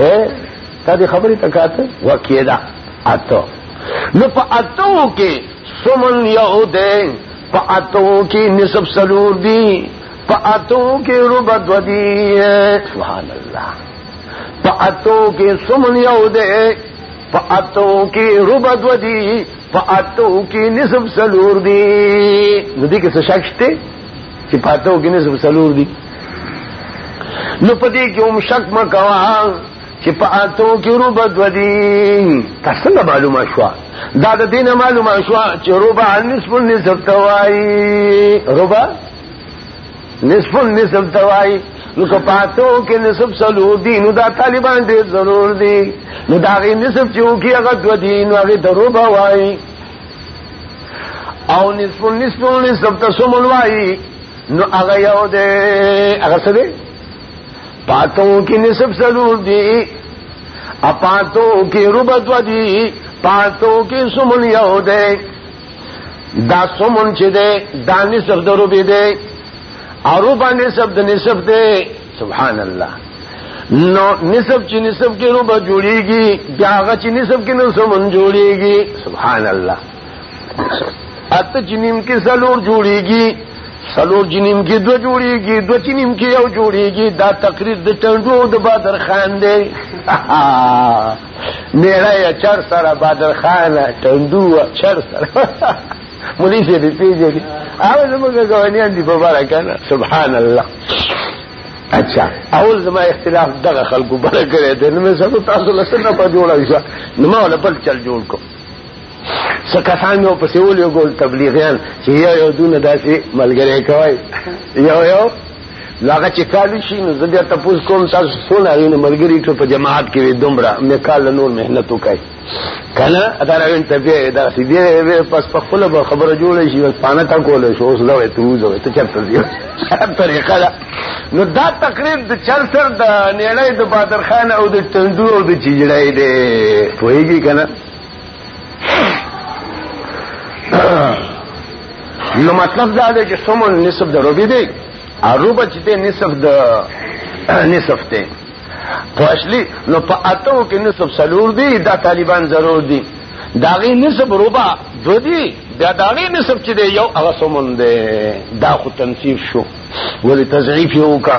اے تا دی خبری تکاتے وکیدا اتو نو پا اتو کی سمن یو دے پا اتو کی نصف سلور دی پا اتو کی ربط و دی سبحان اللہ پا اتو کی سمن یو دے پا اتو کی ربط و دی فاتو کې نسب سلور دی نو دې کې څه شک شته چې فاتو کې نسب سلور دی نو پدې کې هم شک مکوا چې فاتو کې ربع دو دی تاسو نه معلومه شو دا د دینه معلومه شو چې ربع نصف النصف توای ربع نصف النصف توای نو که پاتو کې نصف سلو دي نو دا طالبان ډېر ضرور دي نو دا غي نصف چې وکي هغه دو دي نو هغه درو بوای او نصف النصف نصف تسمل وای نو هغه یو دی هغه څه دی پاتو کې نصف سلو دي اپاتو کې ربط ودی پاتو کې سمل یو دی دا سمون چې ده دا نسب د روبې ده او روبا نسب د نسب ده سبحان الله نو نسب چې نسب کې روبا جوړيږي بیا هغه چې نسب کې نو سمون جوړيږي سبحان الله اته جنیم کې سلور جوړيږي سلور جنیم کې دو جوړيږي دو جنیم کې یو جوړيږي دا تقریر د ټنډو د بادر خان دی میړه یې چر سره بدر خان ټندو چر سره مولوی سے بھی پیجے گی آؤ زمان کا گوانیاں دی ببارا کنا سبحان اللہ اچھا اول زما اختلاف دغه خلکو بره کړی دی نو مې سبا تاسو له څه نه په جوړه شو نو ما له بل چل جوړ کوم څه کسان مې ورپسې ولېږول تبلیغیان چې یو یو دونه داسې ملګری کوی یو یو نو هغه چې کالو شي نو زه بیا تپوس کوم تاسو څونه هغې نه ملګري ټول په جماعت کې وي دومره مې کال له نور محنت وکړي که نه دا راوین ته بیا یې دغسې بیا یې پس په خپله به خبره جوړه شي بس پانه ته کولی شو اوس لوی ته وځوی ته چېرته ځي طریقه ده نو دا تقریر د چل سر د نیړۍ د بادرخان او د ټنډو او د چیجړۍ دی پوهېږي که نه نو مطلب دا دی چې سمون نصف د روبي دی او روبه چې دی نصف د نصف دی په اصلي نو په اتو کې نصف سلور دی دا طالبان ضرور دي داغي نصف روبه دو دی دا داغي نصف چې دی یو هغه سمون دی دا خو تنصیف شو ولې تضعیف یې وکړه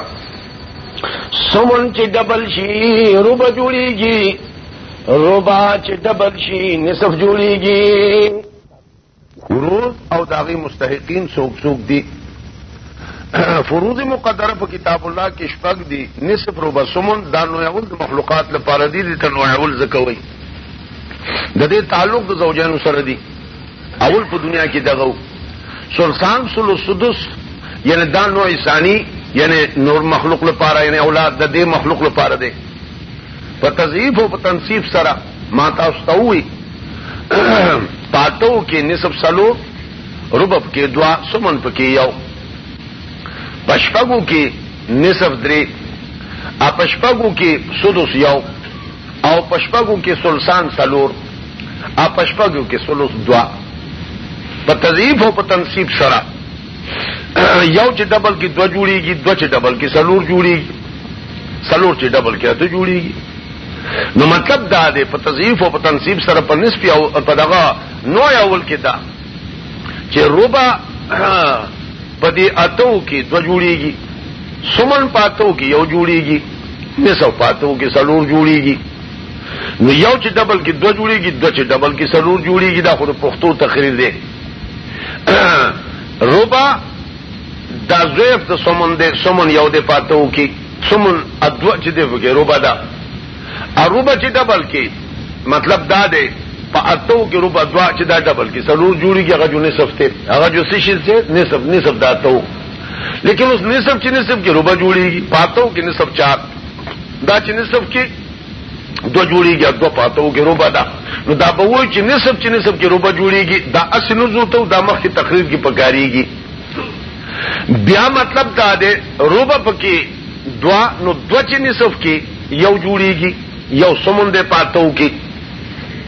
سمون چې ډبل شي روبه جوړیږي ربع چې دبل شي نصف جوړيږي فروض او داغي مستحقین سوک سوک دي فروض مقدره په کتاب الله کې شپږ دي نصف ربع سمن دا نو یول د مخلوقات لپاره دي د تنوع یول زکوي د دې تعلق د زوجانو سره دي اول په دنیا کې دغه سلسان سلو سدس یعنی دا نوع ثانی یعنی نور مخلوق لپاره یعنی اولاد د دې مخلوق لپاره دی په تضعیف او په تنصیف سره ما تاسو ته وی پاتو کې نسب سلو ربب کې دوا سمن پکې یو پشپګو کې نسب درې اپشپګو کې سدس یو او په شپږو کې سلسان څلور او په شپږو کې سلس دوا په تضعیف او په تنصیب سره یو چې ډبل کې دو جوړیږي دو چې ډبل کې سلور جوړیږي سلور چې ډبل کې اته جوړیږي نو مطلب دا دی په تضعیف او په تنصیب سره په نسبی او په دغه نوع اول کې دا چې ربع په دې اتو کې دو جوړیږي سمن پاتو کې یو جوړیږي دې سو پاتو کې سلور جوړيږي نو یو چې ډبل کې دوه جوړيږي دوه چې ډبل کې سلور جوړيږي دا خو د پښتو تقریر دی ربا دا زویف د سمن دی سمن یو دی پاتو کې سمن ادو چې دی وګي ربا دا اروبا چې ډبل کې مطلب دا دی په اتو کې ربا دوا چې دا ډبل کې سلور جوړيږي هغه جو نصف ته هغه جو سشي ته نصف نصف دا ته لیکن اوس نصف چې نصف کې ربع جوړیږي پاتو کې نصف چار دا چې نصف کې دو جوړیږي دو پاتو کې ربع دا نو دا به وایي چې نصف چې نصف کې ربع جوړیږي دا اصل نزو ته دا مخ کې تقریر کې پکاريږي بیا مطلب دا دی ربع پکې دوا نو دو چې نصف کې یو جوړیږي یو سمون دے پاتو کې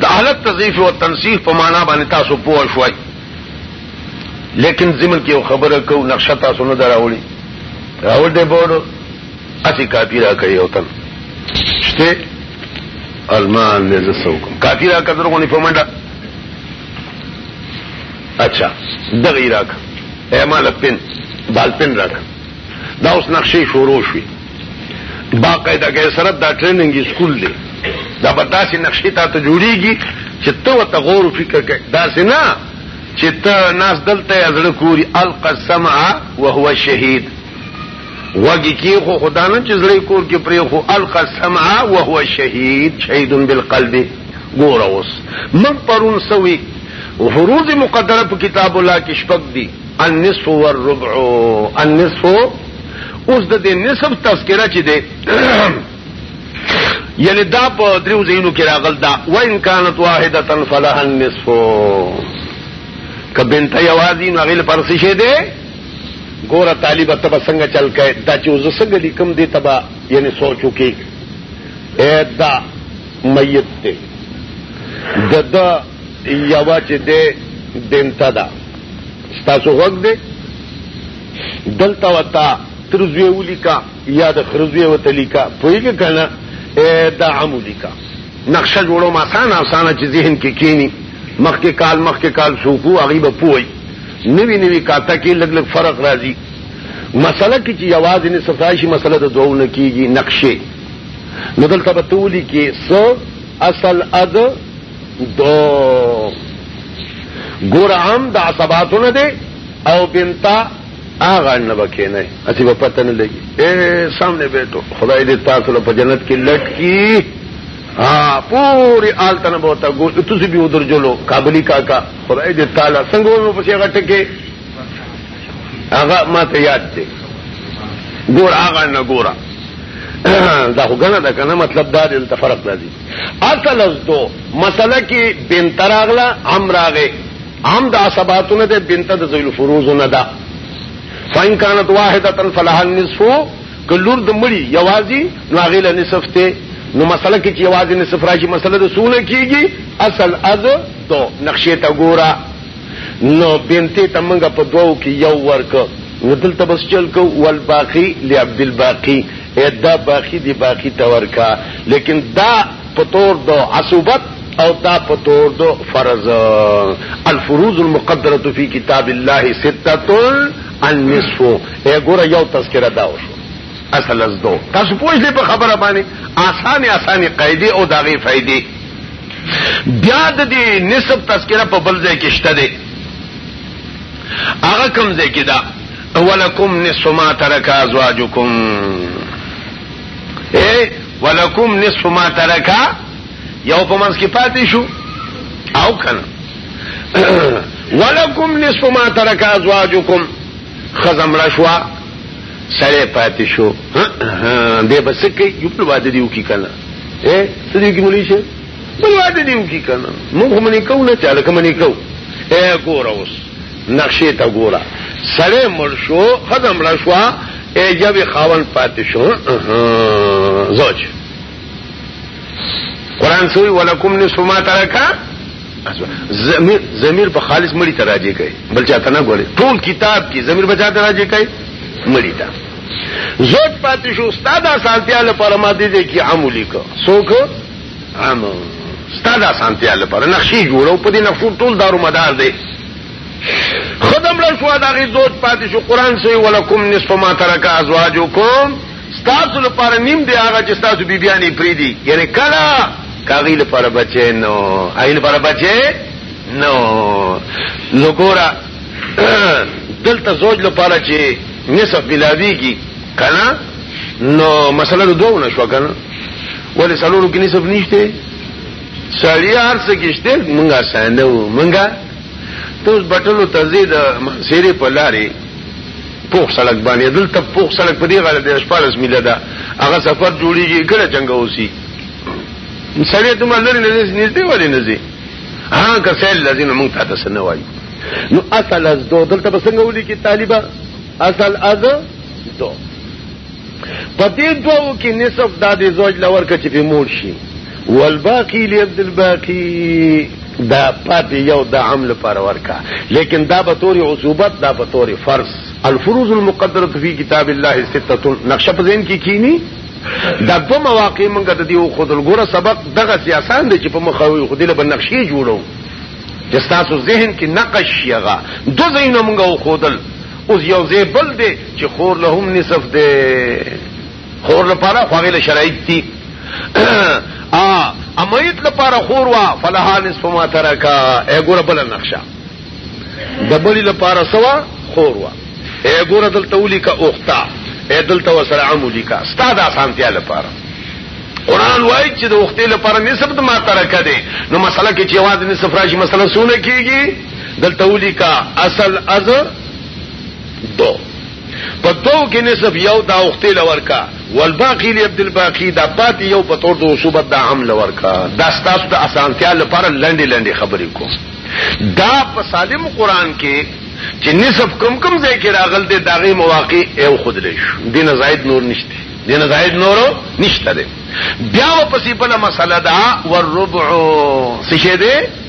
د حالت تضیف او تنصیف په معنا باندې تاسو پوه شوي لیکن زمن کې یو خبره کو نقشه تاسو نه دراوړي راوړ دې بورډ اسی کاپی را کوي او تن شته المان دې زسو کوم کاپی را کړو غونې په منډه اچھا دغه راک اعمال پن بال پن راک دا اوس نقشې شروع شوي باقاعده کې سره دا ټریننګ سکول دی دا به داسې نقشې ته ته جوړیږي چې ته وته غور او فکر کوي داسې نه چې ته ناس دلته ازړه کوری القسم وهو شهید وګی کی خو خدا نه چې زړه کور کې پرې خو القسم وهو شهید شهید بالقلب ګور اوس من پرون سوي فروض مقدره په کتاب الله کې شپږ دي النصف والربع النصف اوس د دې نصف تذکرہ چې دی یعنی دا په دریو زینو کې راغل دا و ان کانت واحده فلها النصف کبن ته یوازې نو غل پر څه شه دی ګوره طالب ته څنګه چل کای دا چې وز څنګه لیکم دی تبا یعنی سوچو کې اې دا میت ته د یوا چې دې دینتا دا ستاسو غوږ دې دلته وتا ترزوی ولیکا یا د خرزوی وته لیکا پویګه کنه دا عمو لیکا نقشه جوړو ما سان آسان چې ذهن کې کینی مخ کې کال مخ کې کال سوکو غریب پوي نوی نوی کاته کې لګ لګ فرق راځي مسله کې چې आवाज نه صفایشي مسله د دوه نه کیږي نقشه نو دلته به تولی کې سو اصل اد دو ګور عام د عصباتو نه دی او بنتا آغا نه بکې نه اسی په پته نه لګي اے سامنے بیٹو خدای دې تاسو له جنت کې لټ کی ها پوری آلته نه بوته ګو تاسو به ودر جوړو کابلی کاکا خدای دې تعالی څنګه مو په څیر غټ کې هغه ما ته یاد دی ګور آغا نه ګورا دا خو غنه دا کنه مطلب دا دې فرق راځي اصل از دو مسله کې بنت راغله عم راغې عم د عصباتو نه ده بنت د ذیل فروز نه ده فین کانت واحده فلها النصف کلور د مړي یوازي ناغې له نصف ته نو مسله کې چې یوازي نصف راشي مسله د سونه کیږي اصل از دو نقشې ته ګورا نو بنت ته منګه په دوو کې یو ورک نو دلته بس چل کو والباقی لعبد الباقی اې دا باقی دی باقی ته ورکا لیکن دا په تور د عصوبت او دا په تور د فرض الفروض المقدره فی کتاب الله سته النصف اې ګوره یو تذکرہ دا وشو اصل از دو تاسو پوښتنه په خبره باندې اسانه اسانه قاعده او داغه فائدې بیا د دې نسب تذکرہ په بل ځای کې شته دی هغه کوم ځای کې دا ولکم نصف ما ترک ازواجکم اے ولکم نصف ما ترک یو په منځ کې پاتې شو او کنه ولکم نصف ما ترک ازواجکم خزم رشوا سره پاتې شو دې بس کې یو په واده دیو کې کنه اے سړي کې مولي شه بل واده دیو کی کنه موږ منی کو نه چاله کوم نه کو اے ګور اوس نقشې ته ګوره سړی مړ شو خدام مړ شو اے جب خاون پاتې شو زوج قران سوی ولکم نصف ما ترکا زمیر زمیر په خالص مړی ته راځي کوي بل چاته نه ګوري ټول کتاب کې زمیر بچا ته راځي کوي مړی ته زوج پاتې شو استاد اسانتیا لپاره ما دې کې عملی کو سوک عام ستاد اسانتیا لپاره نقشې جوړو په دې نقشو ټول دارو مدار دی خدم له شو دا غي دوت پاتې شو قران سي ولکم نصف ما ترک ازواجکم ستاسو لپاره نیم دی هغه چې ستاسو بیبيانی پری دي یعنی کلا کاغی لپاره بچې نو ایل لپاره بچې نو نو ګورا دلته زوج لپاره چې نصف ملاویږي کنا نو مسله دوه نشو کنه ولې سلورو کې نسب نشته سړی هر څه کېشته مونږه ساندو مونږه ته اوس بټلو تزید سیری په لارې پوخ سړک باندې دلته پوخ سړک په دې غاړه د شپارس میله ده هغه سفر جوړیږي کله څنګه اوسي سړی ته ملګری نه نږدې ولې نه ځي ها که سیل لذین مونږ ته تاسو نه وایي نو اصل از دو دلته بسنګ ولي کې طالبہ اصل از دو پدې دوو کې نصف دا د زوج لور کچې په مور شي والباقي لعبد الباقي دا پاتې یو د عام لپاره ورکا لیکن دا به توري عصوبت دا به توري فرض الفروض المقدره فی کتاب الله سته نقشه په ذهن کې کینی دا دو مواقع منګه د دې خود الګوره سبق دغه سیاسان دي چې په مخاوي خو دې په نقشې جوړو چې تاسو ذهن کې نقش یغه دو زینه منګه خودل اوس یو ځای بل دی چې خور له هم نصف دی خور لپاره خو غیله شرایط دي ا امیت لپاره خور وا فلها نصف ما ترکا ای ګور بل نقشه دبلی لپاره سوا خور وا ای ګور دلته ولیکا اوختا ای دلته وسره عام ولیکا ستاد اسانتیا لپاره قران وایي چې د وختي لپاره نسب د ما ترکه دي نو مسله کې چې واده نسب راشي مسله سونه کیږي دلته ولیکا اصل از دو په دو کې نصف یو دا اوخته لور کا والباقی لی عبد الباقی دا پات یو په تور دو صوبت دا هم لور کا دا ستاسو د اسانتیا لپاره لنډې لنډې خبرې کوم دا په سالم قران کې چې نصف کم کم ځای کې راغل دي داغه مواقع او خود لې شو دینه زائد نور نشته دینه زائد نورو نشته دي بیا په سیپله مسله دا والربع څه شه دي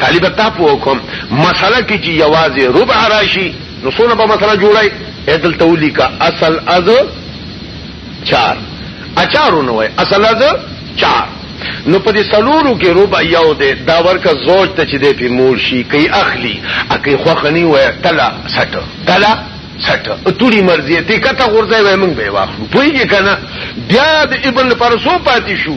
طالب تا په کوم مسله کې چې یوازې ربع راشي نو څونه په مسله جوړای ادل تولی کا اصل از چار اچارو نو اصل از چار نو په دې سلورو کې ربع یو دی دا ورکه زوج ته چې دی په مور شي کوي اخلي ا کوي خوخني وای تلا سټ تلا سټ اتوري مرزي ته کته غورځي وای مونږ به واخلو پويږي کنه بیا د ابن پرسو پاتې شو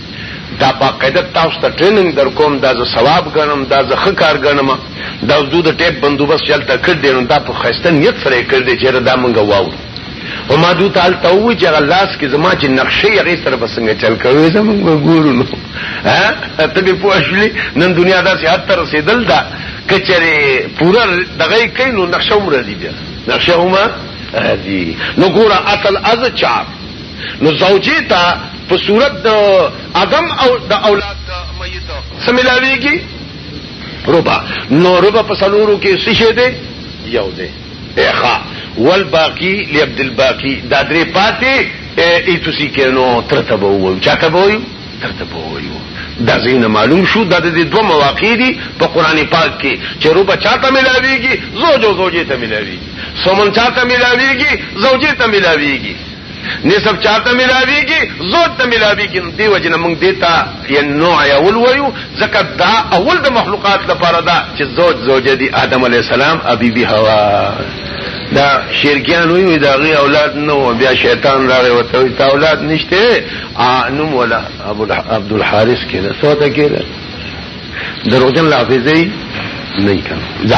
دا باقاعده تاسو ته ټریننګ در کوم دا زه ثواب ګڼم دا زه ښه کار ګڼم دا دوی د ټیپ بندوبست چلته کړ دی نو دا په ښایسته نیت سره یې کړ دی چې دا مونږ واورو او ما دوی ته هلته ووایي چې هغه لاس کې زما چې نقشې هغې سره به څنګه چل کوې زه مونږ به ګورو نو ته دې پوه شولې نن دنیا داسې حد ته رسېدل ده که چېرې پوره دغه یې کوي نو نقشه هم راځي بیا نقشه هم راځي نو ګوره اصل از چار نو زوجې ته په صورت د عدم او د اولاد د میت څه ملاویږي ربع نو ربع په سلورو کې څه شه دی یو دی اخا والباقی لعبد الباقی دا درې پاتې ای تسی کینو ترتب وو چاته وو ترتب وو دا زین معلوم شو دا د دوه مواقع دي په قران پاک کې چې روبه چاته ملاويږي زوجو زوجې ته ملاويږي سومن چاته ملاويږي زوجې ته ملاويږي نسب چاته ملاویږي زور ته ملاویږي دی وجنه موږ دیتا یا نوع اول ویو ځکه دا اول د مخلوقات لپاره دا چې زوج زوجه دی آدم علی السلام ابي بي حوا دا شرکیان وی دا غي اولاد نو بیا شیطان راغی وته تا اولاد نشته انم ولا ابو عبد الحارث کده سوته کده دروغجن لافظي نه کړه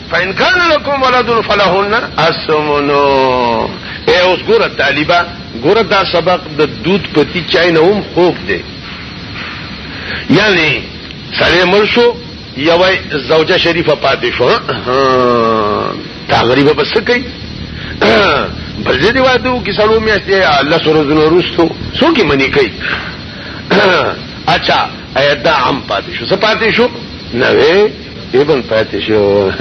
فإن كان لكم ولد فلهن الثمن اے اوس ګوره طالبہ ګوره دا سبق د دود پتی چای نه هم خوب دی یعنی سره مرشو یو زوجه شریفه پاتې شو تقریبا بس کوي بل دې وادو کې سلو میاشتې الله سره زنه روستو سو کې منی کوي اچھا ایا دا عام پاتې شو څه پاتې شو نه ابن پاتې شو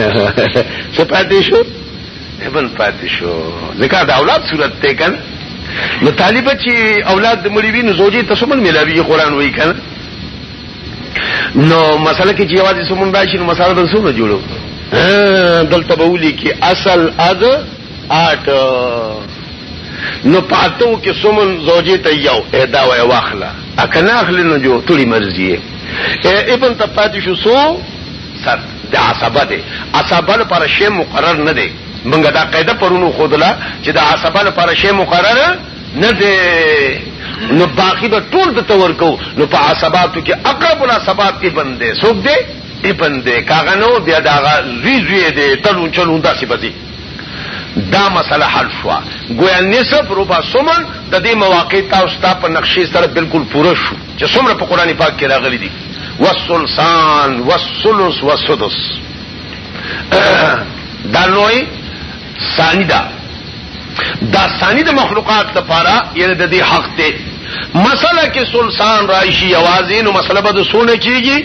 څه پاتې شو ابن پاتې شو ځکه دا اولاد صورت ته کړ نو طالب چې اولاد د مړي ویني زوجي تسمن ملاوي قرآن وایي کړ نو مسله کې چې یوازې سمون راشي نو مسله به څنګه جوړو دلته به ولي کې اصل اذ آټ نو پاتو کې سمن زوجي ته یو ادا وای واخلا اکنه اخلي نو جو ټولي مرزي اے ابن ته پاتې شو سو سر د عصبه دي عصبه لپاره شی مقرر نه دی منګه دا قاعده پرونو خودلا چې د عصبه لپاره شی مقرر نه دی نو باقی به ټول د تور کو نو په عصباتو کې اقرب العصبات کې بندې سوګ دې ای بندې کاغه نو بیا دا زوی زوی دې تلون چلون داسې بدی دا مسله حل شو گویا نصف ربع سمن د دې مواقع تاسو ته په نقشې سره بالکل پوره شو چې څومره په قران پاک کې راغلي دي والسلسان والسلس والسدس دا نوې ثانی دا دا ثانی د مخلوقات لپاره یعنی د دې حق ته مسله کې سلسان راشي اوازې نو مسله به د سونه کیږي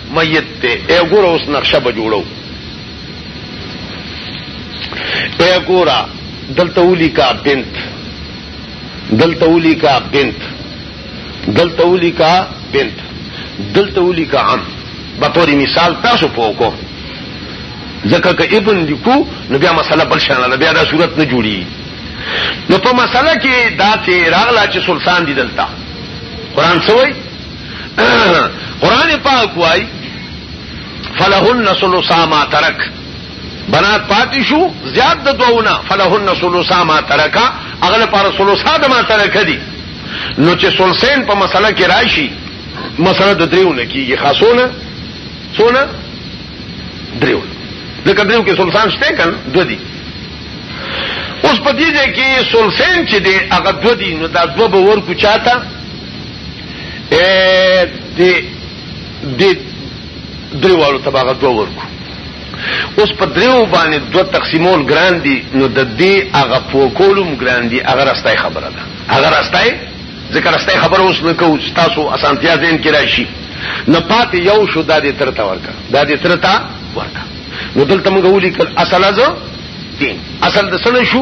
میت ته ای ګور اوس نقشه به جوړو ای ګورا دلته ولي کا بنت دلته ولي کا بنت دلته ولي کا بنت دلته ولي کا عم په تور مثال تاسو پوکو ځکه که ابن لیکو نو بیا مسله بل شان ده بیا دا صورت نه جوړي نو په مسله کې دا چې راغلا چې سلطان دي دلته قران څه وایي قران پاک وای فلهن ثلث ما ترک بنات پاتې شو زیات د دوونه فلهن ثلث ما ترک اغله پر ثلث د ما ترک دي نو چې ثلثین په مسله کې راشي مسله د دریونه کیږي خاصونه څونه دریو لکه دریو کې ثلثان شته کن دو دي اوس په دې کې ثلثین چې دی هغه دو دي نو دا دو به ورکو چاته اے دی دی دریوالو تباغه دوه ورکو اوس په دریو باندې دوه تقسیمول ګران دي نو د دې هغه پوکولم ګران دي هغه راستای خبره ده هغه راستای ځکه راستای خبره اوس نه کوو تاسو اسانتیا زین کې راشي نه پاتې یو شو د دې ترته ورکا د دې ترته ورکا نو دلته موږ ولیکل اصل ازو دین اصل د سنه شو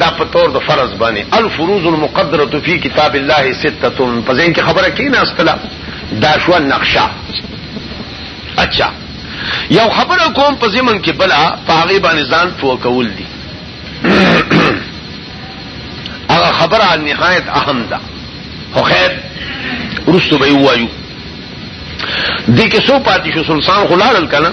دا په تور د فرض باندې الفروض المقدره فی کتاب الله سته په ځین کې خبره کینا استلا دا شو نقشه اچھا یو خبره کوم په زمن کې بلا پاغي باندې ځان تو کول دي هغه خبره نهایت اهم ده خو خیر ورستو به وایو دې کې سو پاتې شو سلطان خلال کنا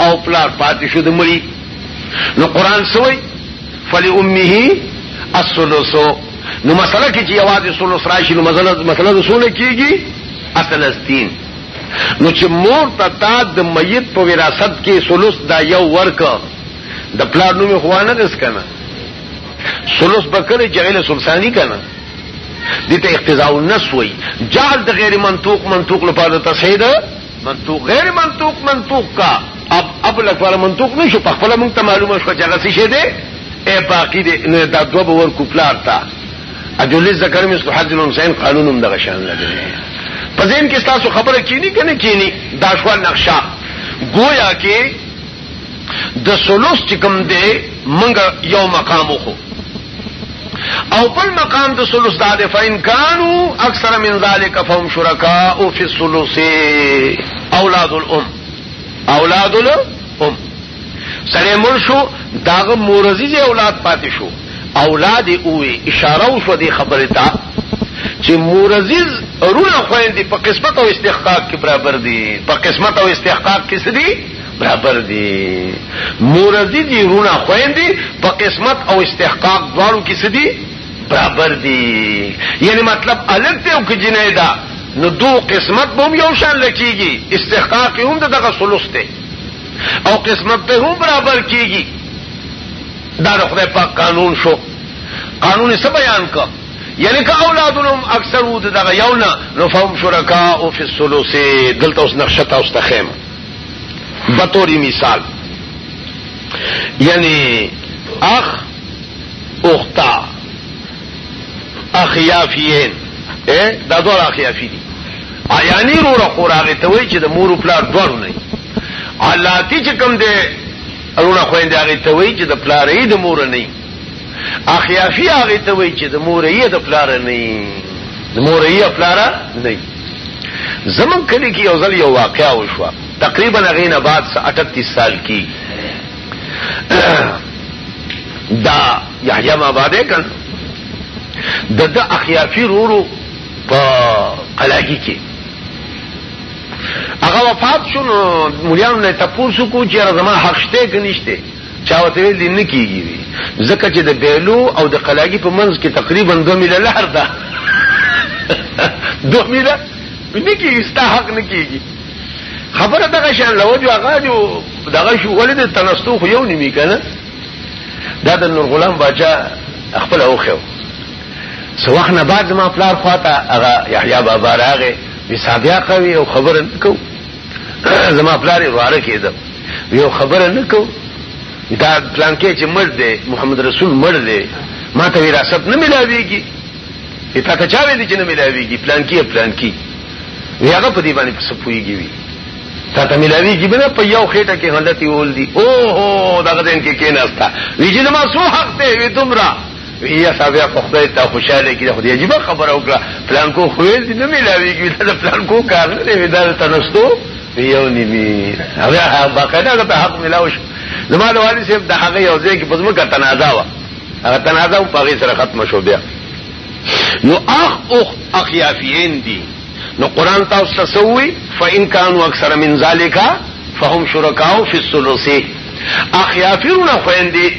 او پلار پاتې شو د مړي نو قران سوی فلی امه الثلث نو مسله کې چې یوازې ثلث راشي نو مسله مسله رسول کېږي اصل استین نو چې مور ته تا د میت په وراثت کې ثلث دا یو ورک د پلار نوم خو نه دس کنه ثلث بکره جهل سلسانی کنه دته اقتضاء النس وی جعل د غیر منطوق منطوق لپاره تصحیح منطوق غیر منطوق منطوق کا اب اب لکوار منطوق نشو په خپل مونږ ته معلومه شو چې هغه څه شه دی اے باقی دی نه دا دوه به ورکو پلار تا اجولی ذکر مې سو حد الحسین قانون هم دغه شان لګی په ځین کې تاسو خبره کینی کنه کینی دا شو نقشه گویا کې د سلوس چې کوم دی مونږ یو مقام خو او بل مقام د ثلث دا ده فإن كانوا اکثر من ذلك فهم شركاء في الثلث اولاد الام اولاد الام سره مر شو داغه مورزی دی اولاد پاتې شو اولاد اوې اشاره وشو دی خبره ته چې مورزی رونه خويندې په قسمت او استحقاق کې برابر دي په قسمت او استحقاق کې سدي برابر دي مورزي دي رونا خويندي په قسمت او استحقاق دواړو کې سدي برابر دي یعنی مطلب الګ ته او کې جنې دا نو دو قسمت هم یو شان لکېږي استحقاق هم دغه ثلث ته او قسمت ته هم برابر کېږي دا د خدای پاک قانون شو قانون څه بیان کا یعنی که اولادونم اکثر ود دغه یو نه نو فهم شرکا او فی الثلث دلته اوس نقشه تاسو ته خیم بطور مثال یعنی اخ اختا اخیافیین اے دا دوار اخیافی دی یعنی رو را خوراغی تاوی چه دا مورو پلار دوارو نئی علاتی چه کم دے رو را خوین داغی تاوی چه دا پلار ای دا مورو نئی اخیافی هغه ته وای چې د مورې د پلار نه د مورې پلار نه زمون کلی کې یو ځل یو واقعا وشو تقریبا هغه نه بعد 38 سال کې دا یحیی ما باندې کړ د د اخیافی رورو په قلاګي کې هغه وفات شو نو مليان نه تاسو کو چې زما حق شته کې نشته چا ورته ویل دي نه کیږي وي ځکه چې د بیلو او د قلاګي په منځ کې تقریبا دوه میله لهر ده دوه میله نه کیږي ستا حق نه کیږي خبره دغه شان لوجو هغه جو دغه شو ولې د تنستو خو یو نیمه کنه دا د نور غلام باچا خپل اوخه سواخ نه بعد ما پلار خواته هغه یحیی بابا راغی وی صاحب یا قوی او خبره کو زما پلار یې واره کېده یو خبره نه کو دا پلان کې چې مړ دی محمد رسول مړ دی ما ته وراثت نه ملاويږي تا ته چا ویلي چې نه ملاويږي پلان کې پلان کې وی هغه په دې باندې څه پويږي وی تا ته ملاويږي بنا په یو خېټه کې حالت یول دي او هو دا غدن کې کېناستا وی چې ما سو حق ته وی تمرا یا تابع په خدای ته خوشاله کړي خو دې عجیب خبره وکړه پلان کو خو دې نه ملاويږي دا پلان کو کار نه دی دا تنستو یو نیمه هغه باقاعده په حق ملاوي شو زما د والي صاحب د هغه یو ځای کې په ځمکه تنازع و هغه تنازع په هغه سره ختم شو بیا نو اخ اخ اخیافین دي نو قران تاسو ته سووي فإن كانوا اکثر من ذالک فهم شرکاء فی الثلث اخیافرونه خویندې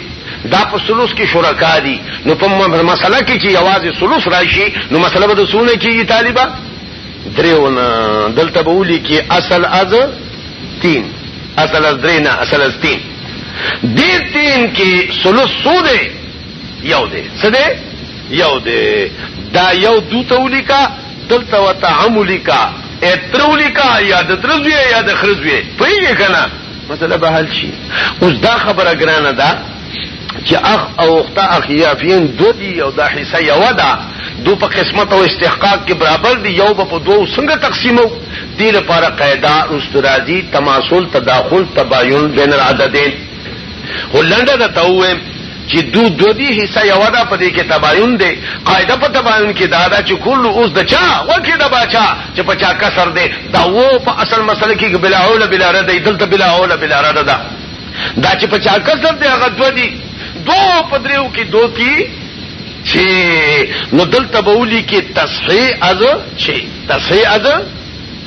دا په ثلث کې شرکا دي نو په مسله کې چې یوازې ثلث راشي نو مسله به د سونه کېږي طالبہ درېونه دلته به ولي کې اصل از تین اصل از درې نه اصل از تین دې تین کې ثلث سو دی یو دی څه دی یو دی دا یو دو تولی کا دلته وتعملی کا اترولی کا یا د ترزوی یا د خرزوی پوهیږي کنه مسله به حل شي اوس دا خبره ګرانه ده چې اخ او اخته اخیافین دو دی او دا حصہ یو ده دو په قسمت او استحقاق کې برابر دی یو په دوو څنګه تقسیمو دې لپاره قاعده استرازی تماسل تداخل تباین بین العددین ولنده دا ته چې دو دو دی حصہ یو ده په دې کې تباین دی قاعده په تباین کې دا ده چې کل اوس د چا وکي د باچا چې په چا کسر دی دا و په اصل مسله کې بلا حول بلا رد دی دلته بلا حول بلا رد ده دا چې په چا کسر دی هغه دو دی دو په دریو کې دو کی چې نو دلته بولی کې تصحیح از چې تصحیح از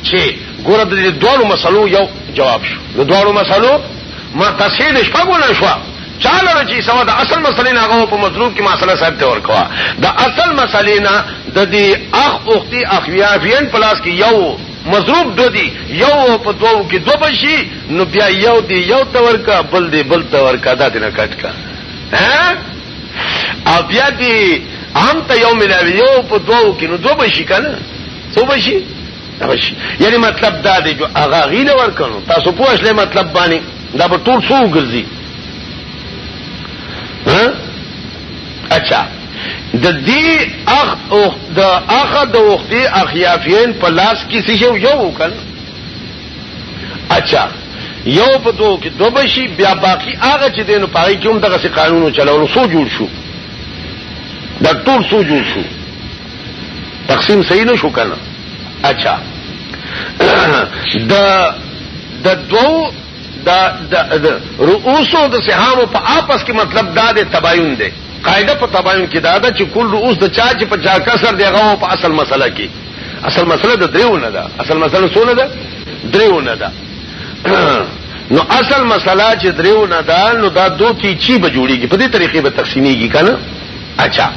چې ګوره د دوه مسلو یو جواب شو د دوه مسلو ما تصحیح نشپګول شو چاله چې سوا د اصل مسلې نه هغه په مطلوب کې مسله صاحب ته ورکوا د اصل مسلې نه د دې اخ اوختي اخویا فین پلاس کې یو مضروب دو دی یو په دوو کې دو بشي نو بیا یو دی یو تور کا بل دی بل تور کا دا دینه کټ کا ها او بیا دی هم ته یو ملاوی یو په دوو کې نو دو بشي کنه څو بشي یعنی مطلب دا دی جو اغا غیله ورکنو تاسو پوښلې مطلب باندې دا به ټول څو ګرځي اچھا د دې اخ او د اخ د وختي اخیافین په لاس کې څه یو یو وکړ اچھا یو په دوه کې دوه بشي بیا باقی هغه چې دینو پای کې هم دغه قانونو چلولو سو جوړ شو دا ټول سو جوړ شو تقسیم صحیح نشو کنه اچھا د د دوو د د رؤوسو د سهامو په آپس کې مطلب دا د تباین دی قاعده په تباین کې دا ده چې کل رؤوس د چا چې په چا کسر دی هغه په اصل مسله کې اصل مسله د دریو نه ده اصل مسله څونه ده دریو نه ده نو اصل مسله چې دریو نه ده نو دا دوه کی چی به جوړیږي په دې طریقې به تقسیمیږي کنه اچھا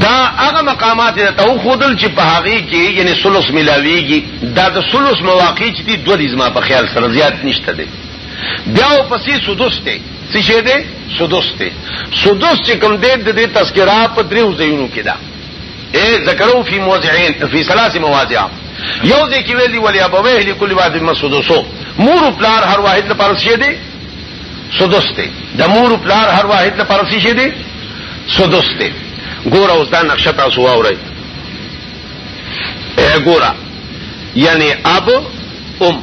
دا هغه مقامات ته تو خودل چې په هغه کې یعنی سلوس ملاویږي دا د سلوس مواقع چې دي دوه ځما په خیال سره زیات نشته دي بیا او پسې سدوس ته څه شه دي سدوس ته سدوس چې کوم دې د دې تذکرہ په دریو ځایونو کې ده اے ذکرو فی موضعین فی ثلاث مواضع یو ځای کې ویلي ولی ابوه لكل واحد مسدوسو مور پلار هر واحد لپاره شه دي سدس دی د مور او پلار هر واحد لپاره څه شي دی سدس دی ګوره اوس دا نقشه تاسو واورئ ګوره یعنی اب ام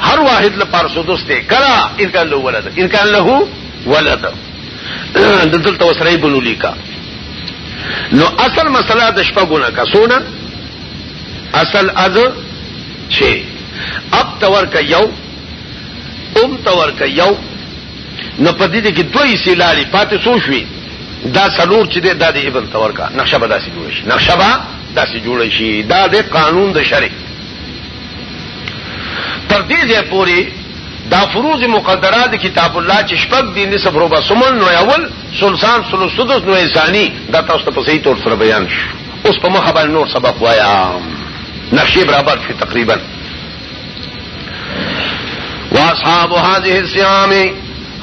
هر واحد لپاره سدس دی کرا ان کان له ولد ان کان له ولد دلته وسره بنو لیکا نو اصل مسله د شپګونه کا سونه اصل از چه اب تور کا یو ام ته ورکه یو نو په دې کې دوی سي لاړې پاتې سو شوې دا سلور چې ده دا د ابن ته ورکا نقشه به داسې جوړ شي نقشه به داسې جوړ شي دا د قانون د شرع تر دې ځای پورې دا فروز مقدرات کتاب الله چې شپږ دي نصف ربع سمن نو اول سلسان سلس سدس نو ثاني دا تاسو ته په صحیح تور سره بیان شو اوس په مخه باندې نور سبق وایا نقشې برابر شي تقریبا واصحاب هذه السهام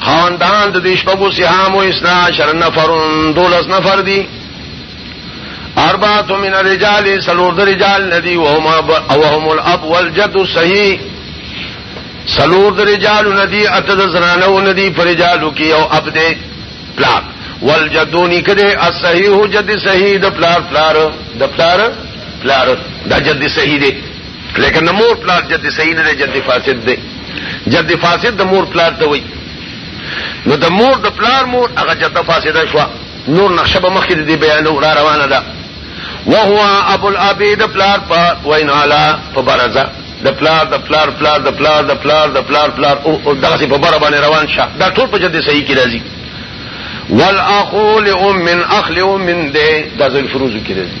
خاندان د دې شپږو سهام او اسنا شر نفرون دولس نفر دي اربعه من الرجال سلور د رجال ندي او هم او هم الاب والجد صحیح سلور د رجال ندي اته د زنانو ندي پر رجالو کې او اب دې پلاک والجدونی کده الصحیح جد صحیح د پلار پلار د پلار پلار دا جد صحیح دی لیکن د مور پلار جد صحیح نه دی جد فاسد دی جد فاسد د مور پلار ته وایي نو د مور د پلار مور هغه جد فاسده شو نور نقشه به مخکې دې بیان را روانه ده وهو ابو الابي د پلار په وین علا په برزه د پلار د پلار پلار د پلار د پلار د پلار پلار او دغه په بره باندې روان شه دا ټول په جد صحیح کې راځي والاخو لام من اخ لام من ده د ذل فروز کې راځي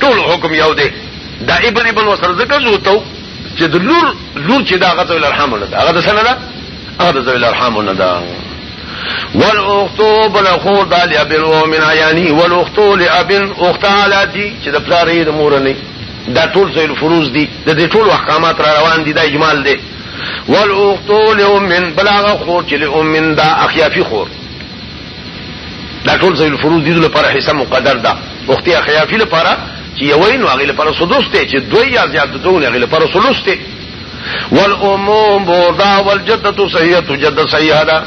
ټول حکم یو دی دا ابن ابن وسره ذکر زوتو چې د لور لور چې دا غته الرحم نه دا غته سره دا هغه ذوی الرحم نه دا والاختو بل خور دال ابن ومن یعنی والاختو لابن اخت علی دی چې د پلارې د مور نه دا ټول ذوی الفروز دي د دې ټول احکامات را روان دي دا اجمال دی والاختو لام بلاغه خور چې لام دا اخیافی خور دا ټول زویل فروز دي لپاره حصہ مقدر ده اختي اخیافی لپاره چې یوې نو هغه لپاره سدوس ته چې دوی یا زیات دوه هغه لپاره سلوس ته والامم بودا والجدة صحیحه جدة صحیحه ده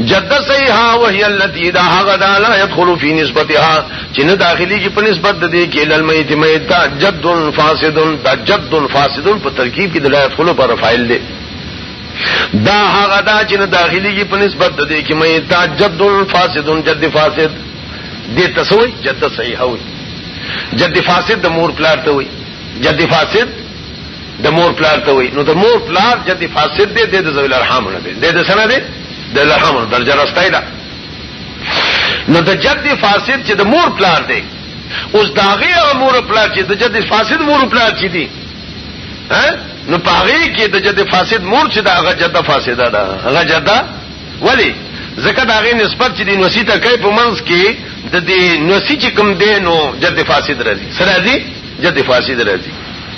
جدة صحیحه وهي التي دا هغه دا لا يدخل في نسبتها چې نه داخلي کې په نسبت د دې کې لل میت میت دا جد فاسد دا جد فاسد په ترکیب کې د لا يدخل پر فاعل دی دا هغه دا چې نه داخليږي په نسبت د دې کې مې تا جد فاسد جد فاسد دې تسوي جد صحیح وي جد فاسد د مور پلار ته وي جد فاسد د مور پلار ته وي نو د مور پلار جد فاسد دې د ذوی الارحام نه دې د سره دې د الارحام درجه راستای دا نو د جد فاسد چې د مور پلار دی اوس داغه مور پلار چې د جد فاسد مور پلار چې دی نو پاغي کې د جد فاسد مور چې دا هغه جد فاسده ده هغه جد ولی زکه دا غي نسبت چې د نوسی ته کوي په منځ کې د دې نوسی چې کوم دی نو جد فاسد راځي سره راځي جد فاسد راځي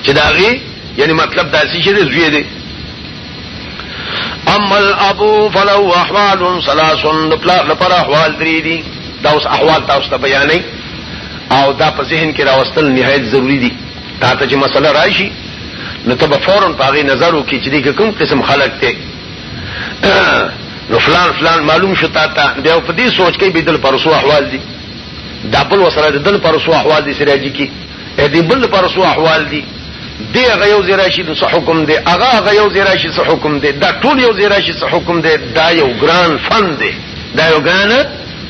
چې دا غي یعنی مطلب دا چې شری زوی دی اما الابو فلو احوال ثلاث لپلا لپاره احوال درې دي دا اوس احوال تاسو ته بیانې او دا په ذهن کې راوستل نهایت ضروری دي تا ته چې مسله راشي نو ته به فورا په هغې نظر وکړي چې دې کې کوم قسم خلک دی نو فلان فلان معلوم شو تا ته بیا په دې سوچ کې به دل پرسو احوال دي دا بل وسره دل پرسو احوال دي سراجي کې اې دې بل پرسو احوال دي دی هغه یو ځای راشي نو څه حکم دی هغه هغه یو ځای راشي څه حکم دی دا ټول یو ځای راشي څه حکم دی دا یو ګران فن دی دا یو ګران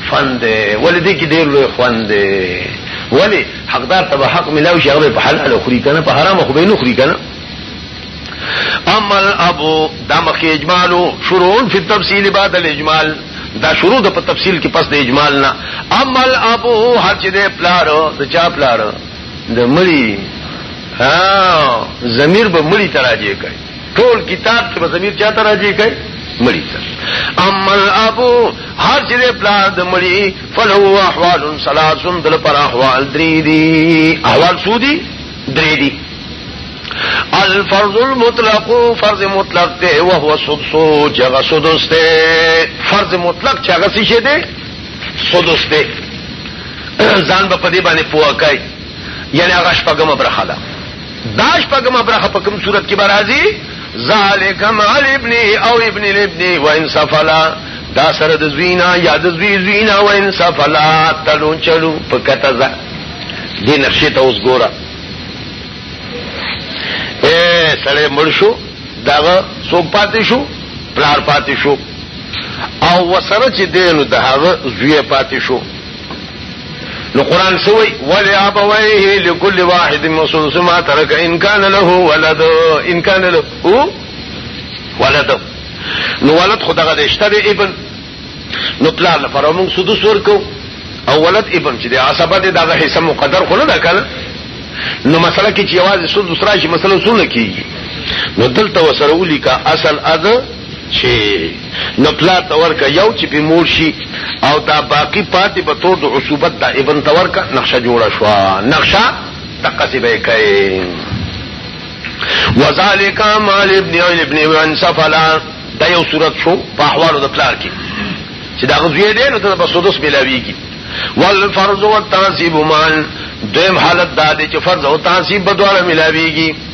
فن دی ولې دې کې ډېر لوی خوند دی ولې حقدار ته حق ملاوي شي هغه په حلال خوري کنه په حرام خو به نه خوري کنه عمل ابو دمخ اجمالو شروع فی التفصیل بعد الاجمال دا شروع د په تفصیل کې پس د اجمال نه عمل ابو هر چې د پلارو د چا پلارو د مړی ها ضمیر به مړی تراجه کوي ټول کتاب کې به ضمیر چا تراجه کوي مړی تر عمل ابو هر چې د پلار د مړی فلو احوال سلاسن دل پر احوال دری دی احوال سو دی دری دی الفرض المطلق فرض مطلق دے وهو سدسو چغا سدس دے فرض مطلق چغا سیشے دے سدس دے زان با پدی بانی پوکای یعنی هغه شپږمه برخه ده دا شپږمه برخه په کوم صورت کې برازي ذالک مال ابن او ابن الابن وان سفلا دا سره د زوینا یا د زوی زوینا وان سفلا تلو چلو په کته ځه دې نقشې ته اوس ګوره اے سړی مړ شو داغه څوک پاتې شو پلار پاتې شو او وسره چې دینو د هغه زوی پاتې شو نو قران سوی ولی ابویه لكل واحد مسلس ما ترك ان كان له ولد ان كان له ولد نو ولد خدغه دشته دی ابن نو پلار لپاره موږ سدوس ورکو او ولد ابن چې د عصبه د دغه حصہ مقدر خو نه ده کنه نو مسله کې چې आवाज سدوس راشي مسله سونه کیږي نو دلته وسره ولي کا اصل اذ چې نو پلار ته ورکه یو چې په مور شي او دا باقی پاتې په تور د عصوبت دا ابن ته ورکه نقشه جوړه شو نقشه دقه سی به کوي وذالک مال ابن ابن ابن سفلا دا یو صورت شو په احوالو د پلار کې چې دا غزوی دی نو ته په سودس ملاویږي والفرض والتعذيب مال دیم حالت دا دی چې فرض او تعذيب بدواله ملاویږي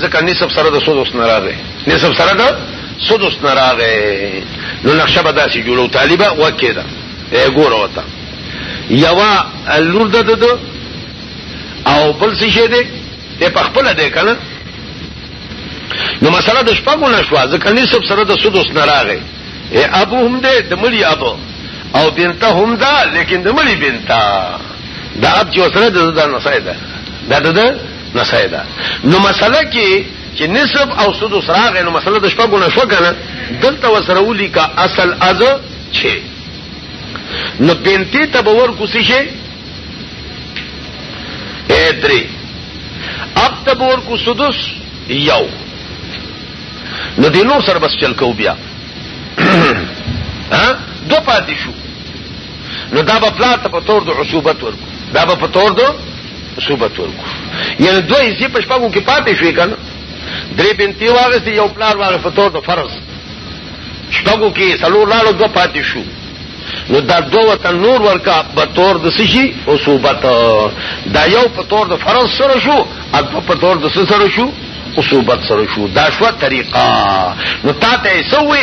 ځکه نسب سره د سود اوس نه راغی نسب سره د سود اوس نه راغی نو نقشه به داسې جوړو طالبه وکې ده ای ګوره وته یوا لور ده ده او بل څه شه ده ته په خپل ده کنه نو مسله د شپږو نه شو ځکه نسب سره د سود اوس نه راغی ای ابو هم ده د مړي ابو او بنته هم ده لیکن د مړي بنته دا اب چې وسره د ده نسای ده دا ده نه سیدا نو مسله کې چې نسب او سود سراغ نو مسله د شپږو نه شو کنه دلته وسره ولي کا اصل از چې نو بنتي تبور کوسی شي ادري اب تبور کو سدس یو نو دینو سر بس چل کو بیا ها دو پاتې شو نو دا په پلات په تور د عصوبت ورکو دا په تور د صوبت ورکو یعنی دوه حصے په شپږو کې پاتې شوې کنه درې بنتي واغستې یو پلار واغې په تور د فرض شپږو کې سلور لاړو دوه پاتې شو نو دا دو وطن نور ورکا په تور د سشي او صوبت دا یو په تور د فرض سره شو او په تور د سره شو او صوبت سره شو دا شو طریقه نو تا ته سوې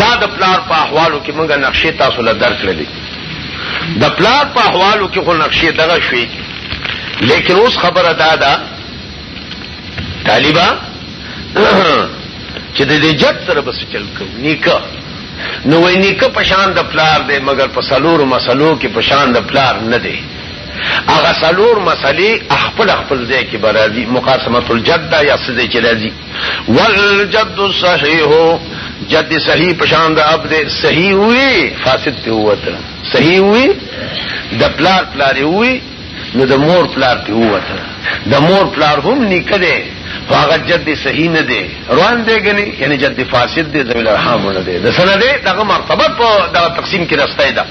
دا د پلار په احوالو کې موږ نقشې تاسو له درک لري د پلار په احوالو کې خو نقشې دغه شوي لیکن اوس خبره دا ده طالبا چې د دې جد سره بس چل کو نیکه نو وای نیکه پشان د پلار دی مګر په سلور مسلو کې پشان د پلار نه دی هغه سلور مسلې خپل خپل ځای کې برازي مقاسمه الجده یا سده چې راځي والجد صحیح جد صحیح پشان د اب دې صحیح وي فاسد ته وته صحیح وي د پلار پلار وي نو د مور پلار ته وته د مور پلار هم نکده هغه جد صحیح نه دی روان دی غني یعنی جد فاسد دی ذویل ارحام نه دی د سند دغه مرتبه په دغه تقسیم کې راستای ده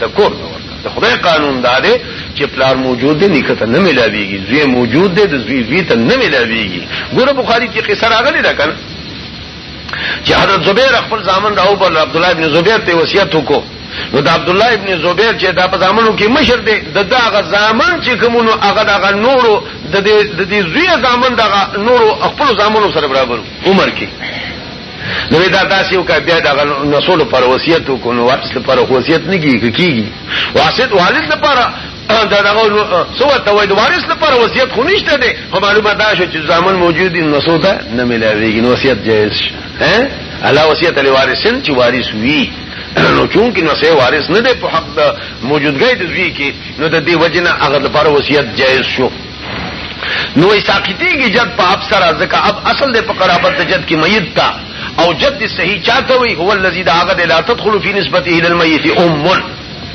د کور نه ورکا د خدای قانون دا دی چې پلار موجود دی نیکه ته نه ملاویږي زوی موجود دی د زوی زوی ته نه ملاویږي ګوره بخاری کې قصه راغلی ده کنه چې حضرت زبیر خپل ځامن راو بل عبد الله ابن زبیر ته وصیت وکړو نو د عبد الله ابن زبیر چې دا په ځامنو کې مشر دی د دغه ځامن چې کومونو هغه دغه نورو د دې د دې زوی ځامن دغه نورو خپل ځامنو سره برابر عمر کې نو دا داسې یو کبیا د نسول پر وصیت کو نو واسط پر وصیت نه کیږي کیږي واسط والد لپاره دا دغه سو ته وای د وارث لپاره وصیت خو نشته دی خو معلومه ده چې ځامن موجود دي نو سودا نه ملاويږي نو وصیت جائز شي ها الله وصیت لري وارثن چې وارث وي نو چون کې نو سه وارث نه دی په حق د موجودګۍ د ځوی کې نو د دې وجنه هغه لپاره وصیت جائز شو نو ساقتی کی جد په اب سره ځکه اب اصل د په قرابت د جد کی میت تا او جد صحیح چا کوي هو الذی دا هغه لا تدخل فی نسبته الى المیت ام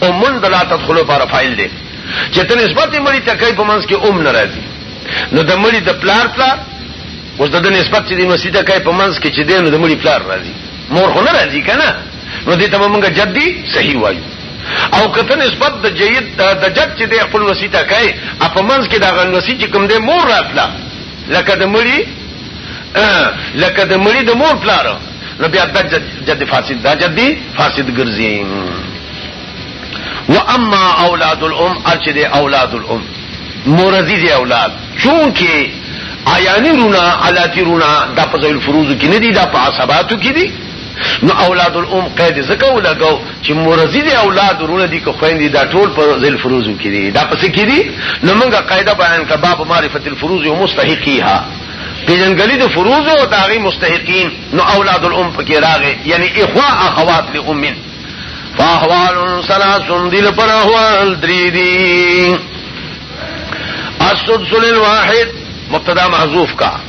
ام لا تدخل پر فاعل دی چې ته نسبت مړی ته کوي په منځ کې ام نه راځي نو د مړی د پلار پلار اوس د نسبت چې د مسجد کوي په منځ کې چې دین د مړی پلار راځي مور خو نه راځي کنه نو دې ته موږ جدي صحیح وایو او کته نسبت د جید د جد چې د خپل وسیته کوي په منځ کې دا غن وسیت چې کوم دې مور راتله لکه د مړي لکه د مړي د مور پلار نو بیا د جد فاسد دا جدي فاسد ګرځي واما اولاد الام ارشد اولاد الام مور عزیز اولاد چونکه آیانی رونا علاتی رونا دا په ځای الفروز کې نه دي دا په عصباتو کې دي نو اولاد الام قید زکه ولګاو چې مرزي دي اولاد ورونه دي که خويندې دا ټول په ذل فروزو کې دي دا پس کې دي نو موږ قاعده بیان کا باب معرفت الفروز او مستحقيها پیژنګلی د فروز او داغي مستحقین نو اولاد الام پکې راغې یعنی اخوا اخوات لامین فاحوال ثلاث دل پر احوال درې دي السدس للواحد مبتدا محذوف کا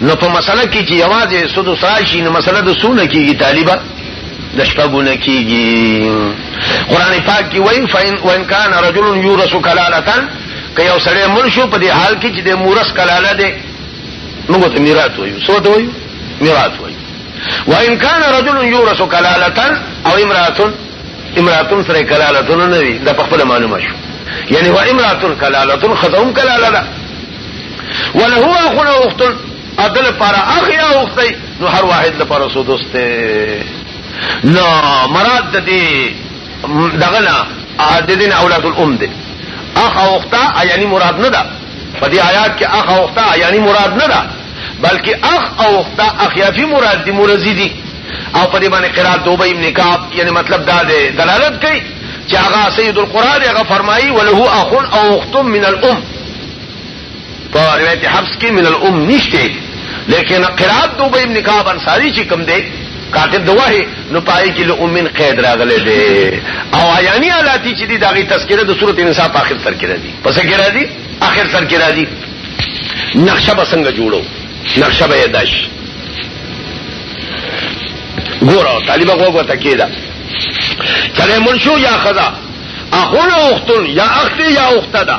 نو په مسله کې چې یوازې سود ساشي نو مسله د سونه کېږي طالبان د شپګونه کېږي قران پاک کې وایي فین وان کان رجل یورث کلالتن که یو سړی مړ شو په دې حال کې چې د مورث کلاله ده موږ ته میراث وایو سو ته وایو میراث وایو وان کان رجل یورث کلالتن او امراه امراه سره کلالتن نه وي د خپل معلومه شو یعنی و امراه کلالتن خدوم کلاله ده وله اخو له اختن ادل پارا اخ یا اختی نو هر واحد لپاره سو دوسته نو مراد د دې دغه نه د دې اولاد الام دي اخ او اختا یعنی مراد نه ده په دې آیات کې اخ او اختا یعنی مراد نه ده بلکې اخ او اختا اخیافی مراد دي مرزي دي او په دې باندې قرات دوبه ابن کعب یعنی مطلب دا دی دلالت کوي چې هغه سید القران هغه فرمایي وله اخ او اخت من الام په روایت حفص کې من الام نشته لیکن قرات دو به ابن کعب انصاری چې کوم دی کاتب دوه نو پای کې له امین قید راغله دی او عیانی حالاتی چې دی دغه تذکرہ د سورته نساء په اخر سر کې راځي پس کې راځي اخر سر کې راځي نقشه به څنګه جوړو نقشه به داش ګورو طالبہ غوګه تکیدا چله منشو یا خدا اخونه اختن یا اختی یا اخته ده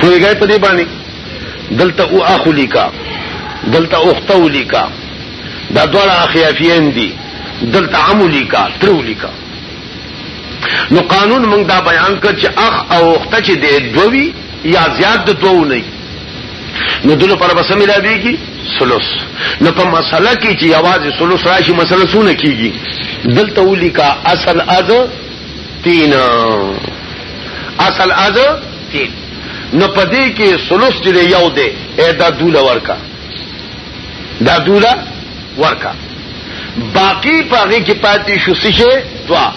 پوه گئے په دې باندې دلته او اخو لیکا دلته اختو لیکا دا دواړه اخیافیان دي دلته عمو لیکا ترو لیکا نو قانون موږ دا بیان کړ چې اخ او اخته چې د دوی یا زیات د دوو نه نو دله پر بس ملاویږي ثلث نو په مسله کې چې आवाज ثلث راشي مسله څونه کیږي دلته ولي کا اصل از تین اصل از تین نو پدې کې ثلث چې یو دی دا دوله ورکا دا دوله ورکا باقی پاغي کې پاتې شو سشه دوا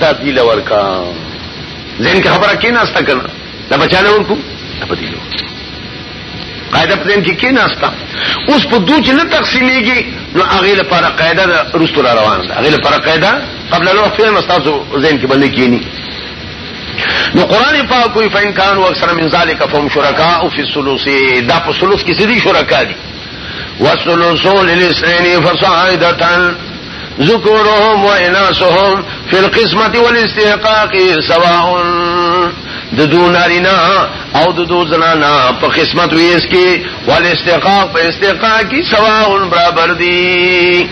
دا دوله ورکا ځین خبره کیناسته کنه دا بچاله ورکو په دې قاعده په دې کې کیناستا اوس په دوه چې نه تقسیمېږي نو هغه لپاره قاعده د رستور روان ده هغه لپاره قاعده قبل لو فهم استاسو زین کې باندې کینی نو قران پاک کوئی فین کان او اکثر من ذالک فهم شرکاء فی الثلث دا په ثلث کې سړي شرکا دي وسلسول للسنین فصاعدتن ذکورهم و اناسهم فی القسمت والاستحقاق سواء د دو نارینا او د دو زنانا په قسمت ویس کې ول استحقاق په استحقاق کې سواء برابر دي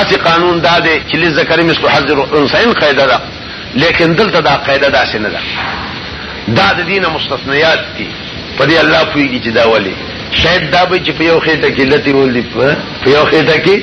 اسی قانون دا دی چې لذکر مثل حذر انسان قاعده ده لیکن دلته دا قاعده داسې نه ده دا د دینه مستثنیات دي په دې الله پوری چې دا ولي شاید دا به چې په یو خېټه کې لتی ولې په یو خېټه کې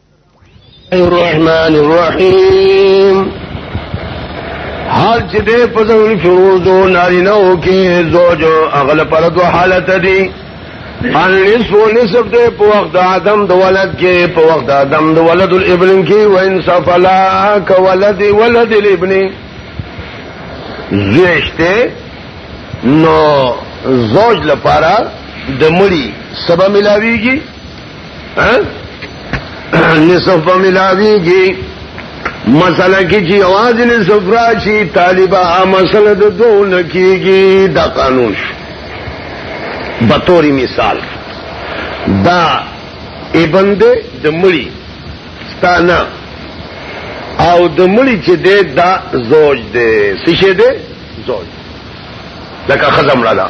الرحمن الرحیم حال چې دې په ځول شروع دو ناری نه وکي زوج اغل پر دو حالت دي ان نصف نصف دې په وخت عدم د ولد کې په وخت عدم د ولد الابن کې و ان صفلا ک ولد ولد الابن زیشته نو زوج لپاره د مړي سبا ملاويږي نصف په ملاویږي مسله کې چې आवाज نه سفرا شي طالبہ مسله د دوه نکیږي د قانون بطوري مثال دا ابن دې د مړي ستانه او د مړي چې دې دا زوج دې سشه دې زوج لکه خزم لدا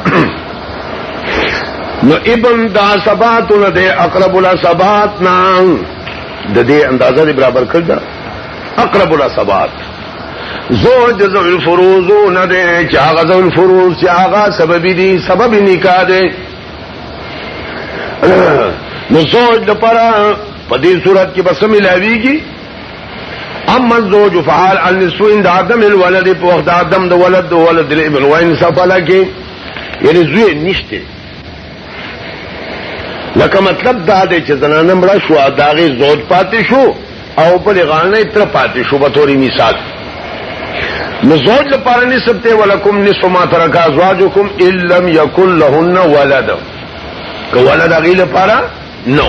نو ابن دا سبات نه دے اقرب لا سبات نا د دې اندازه دې برابر کړ دا اقرب لا سبات زوج ذو الفروز نه دے چا غزو الفروز چا غا سبب دي سبب نکاح دے نو زوج د پرا په دې صورت کې بس ملاويږي اما الزوج فعال النسو عند عدم الولد په وخت عدم د ولد د ولد الابن وان سفل کې یعنی زوی نشته لکه مطلب دا دی چې زنانه مړه شو داغه زوج پاتې شو او په لغانه تر پاتې شو په توري مثال نو زوج لپاره نسب ته ولکم نصف ما ترک ازواجکم ان لم یکن لهن ولد که ولد غیله لپاره نو no.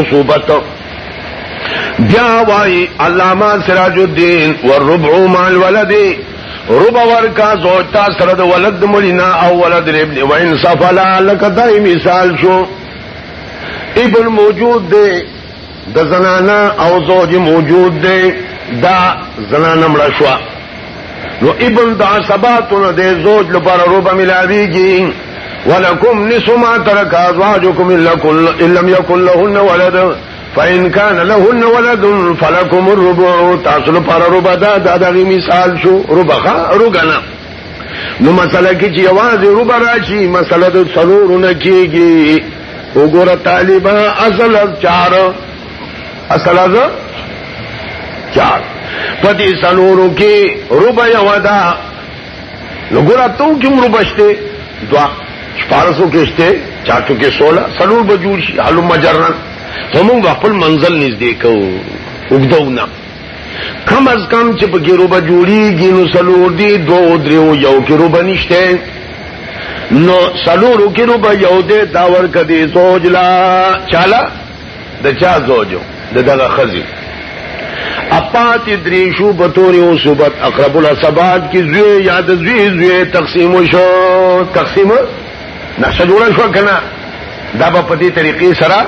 اصوبت بیا وای علامہ سراج الدین والربع مع الولد ربع ورکا زوج تا سره د ولد مړینا او ولد ابن وین صفلا لک دای مثال شو ابن موجود دی د زنانا او زوج موجود دی دا زنانا مړ شو نو ابن دا سباتونه د زوج لپاره روب ملاویږي ولکم نصف ما ترك ازواجكم ان لم يكن لهن ولد فإن كان لهن ولد فلكم الربع تاسو لپاره ربع دا دغه مثال شو ربع ښه رګنه نو مسله کې چې आवाज ربع راشي مسله د څلورونه کېږي وګوره طالبان اصل چار اصل ازه چار پدې سلورو کې ربع یو ده نو ګور اتو کې عمر بشته دوا شپارسو کې شته چاټو کې 16 سلور بجور شي حل مجرن هم خپل منزل نږدې کو وګدونا کم از کم چې په ګیرو به جوړیږي نو سلور دی دوه دریو یو ګیرو به نشته نو سلور ګیرو به یو دی داور کدي سوجلا چاله د چا زوجو د دغه خزي اپات دریشو بطوری او صوبت اقرب الاسبات کی زوی یا د زوی زوی تقسیم شو تقسیم نقشه جوړه شو کنه دا په دې طریقې سره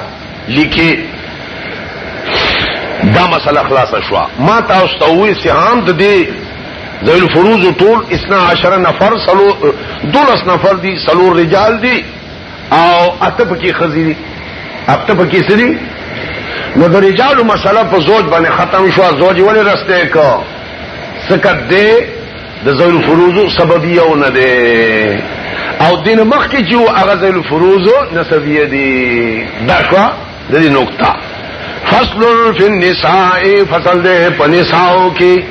لیکي دا مسله خلاصه شو ما تاسو ته وې سهام د دې ذل فروز ټول اسنا عشر نفر سلو دولس نفر دي سلو رجال دي او اته پکې خزي دي اته پکې سړي نو د رجالو مسله په زوج باندې ختم شو زوج ولې رسته کو سکت دې د زوج فروز سببیو نه ده او دین مخ کې چې هغه زوج فروز نسبیه دي دا شو د دې نقطه فصل فی النساء فصل دې په نساو کې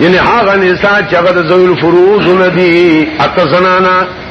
یعنی هغه نساء چې هغه د زوج فروز نه دي اته زنانا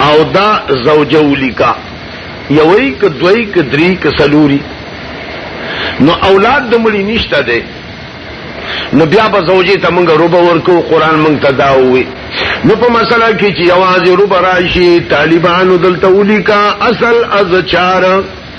او دا زوجه ولیکا یوی که دوی که دری که سلوری نو اولاد د مړي نشته دی نو بیا به زوجه ته مونږ روبه ورکو قران مونږ ته دا وي نو په مسله کې چې یوازې روبه راشي طالبانو دلته ولیکا اصل از چار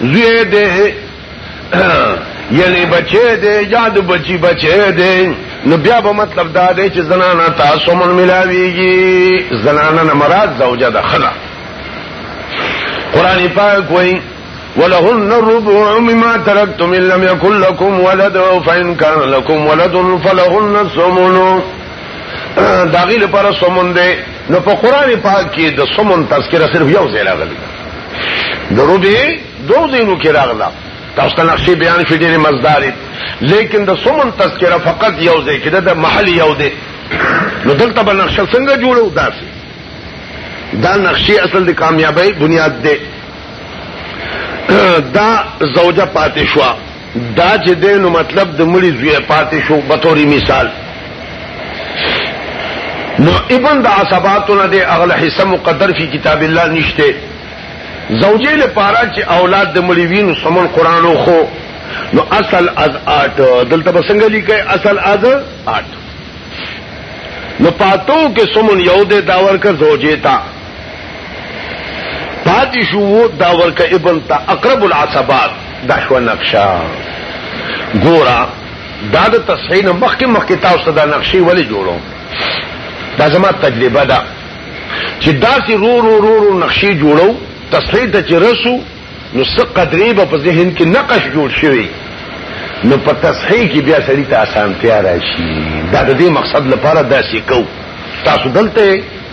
زوی دی یعنی بچی دی یا د بچی بچی دی نو بیا به مطلب دا دی چې زنانه تاسو مون ملاویږي زنانه نه مراد زوجه ده خلا قران پاک وایي ولهن الربع مما تركتم ان لم يكن لكم ولد فان كان لكم ولد فلهن الثمن داغیل پر سمون دی نو په قران پاک کې د سمون تذکرہ صرف یو ځای راغلی درو دی دو زینو کې راغلا تاسو ته نقشې بیان شې ډېرې مزدارې لیکن د سمن تذکرہ فقط یو ځای کې د محل یو دی نو دلته به نقشه څنګه جوړو داسې دا نقشې اصل د کامیابی بنیاد دی دا زوجه پاتې شوه دا چې دی نو مطلب د مړي زوی پاتې شو په توري مثال نو ابن د عصباتو نه دی اغل حصہ مقدر فی کتاب الله نشته زوجې له پاره چې اولاد د مړي وینو سمون قران خو نو اصل از آټ دلته بسنګ لیکه اصل از آټ نو پاتو کې سمون یو دے داور کا زوجې تا پاتې شو وو دا ورکه ابن تا اقرب العصبات دا شو نقشه ګورا دا د تصحیح نه مخکې مخکې تاسو ته دا نقشې ولې جوړو دا زما تجربه ده چې دا سي رو رو رو رو نقشې جوړو تصحیح ته چې رسو نو څه قدرې به په ذهن کې نقش جوړ شوی نو په تصحیح کې بیا سړی ته آسانتیا راشي دا د دې مقصد لپاره دا سې کو تاسو دلته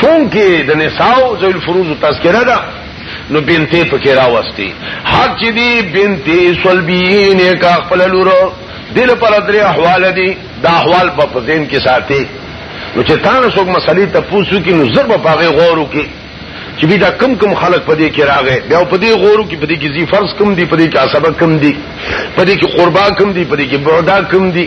چون کې د نساو ذل فروز تذکرہ ده نو بنته پکې راوستي حق چې دی بنته سلبین کا خپل لور دل پر درې احوال دي دا احوال په پزین کې ساتي نو چې تاسو څوک مسلې ته پوښتنه کې نو زر په پاغه غور وکړي چې بیا کم کم خلق پدې کې راغې بیا پدې غورو کې پدې کې زی فرض کم دي پدې کې اسبه کم دي پدې کې قربا کم دي پدې کې بعدا کم دي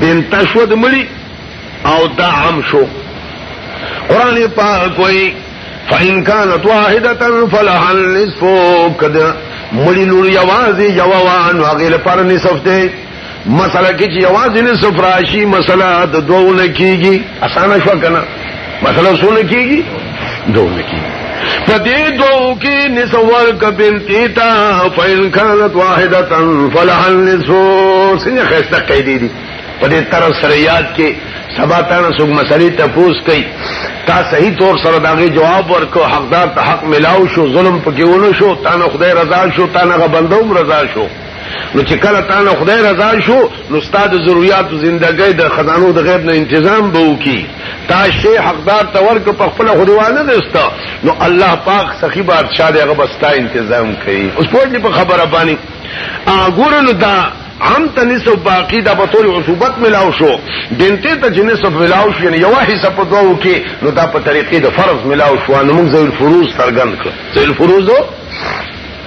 دین تشود مړي او دا عام شو قران پاک وایي فإن كانت واحدة فلها النصف کدا مړي لور یوازې یوان هغه پر نصف دی مسله کې چې یوازې نصف راشي مسله د دوه لکېږي اسانه شو کنه مسله سونه کیږي دوه کیږي پدې دوه کې نسوال کبل تیتا فین کانت واحده فلح النصف څنګه خسته قیدې دي پدې تر سره یاد کې سبا تانه څوک مسلې ته پوس کوي تا صحیح طور سره داغه جواب ورکو حقدار ته حق ملاو شو ظلم پکې ونه شو تانه خدای رضا شو تانه غبندوم رضا شو نو چې کله تا نه خدای رضا شو نو ستاد ضرورت زندګۍ د خزانو د غیب نه تنظیم به وکي تا شی حقدار ته ورک په خپل خدوانه دستا نو الله پاک سخی بادشاہ دغه بستا تنظیم کوي اوس پوهې په خبره باندې اګورنو دا عام ته نصف باقی دا بطور عصوبت ملاو شو بنته ته چې نصف ملاو شو یعنی یو حصہ په دوو کې نو دا په طریقې د فرض ملاو شو نو موږ ذل فروز ترګند کړ ذل فروز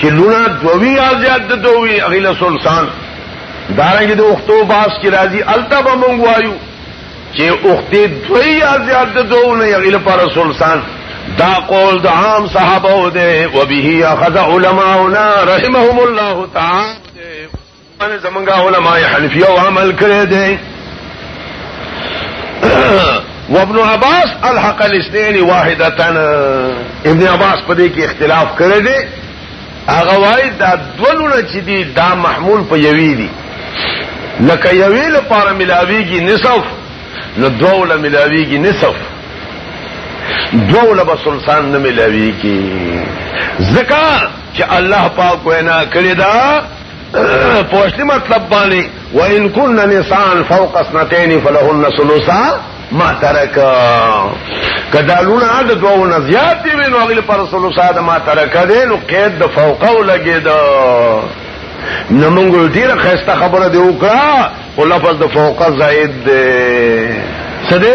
چې لونه دوی یا زیات د دوی غیل سلسان دارنګ د اختو باس کی راضی التا به مونږ وایو چې اختي دوی یا زیات د دوی نه غیل پر سلسان دا قول د عام صحابه او ده وبه اخذ علماؤنا رحمهم الله تعالی باندې زمونږه علماء حنفیه او عمل کړی دی وابن عباس الحق الاثنين واحده ابن عباس په دې کې اختلاف کړی دی هغه وای دا دولونه چې دي دا محمول په یوی دي لکه یوی لپاره ملاویږي نصف نو دوله ملاویږي نصف دوله بسلسان نه ملاویږي زکا چې الله پاک وینا کړی دا پوښتنه مطلب باندې وان كن نسان فوق اثنتين فلهن ثلثا ما ترک کدا لونه د دوو نه زیات دی نو هغه پر رسول صاد ما ترک دی نو قید د فوقه لګی دا نو موږ ډیر خسته خبره دی وکړه خو لفظ د فوقه زائد دی څه دی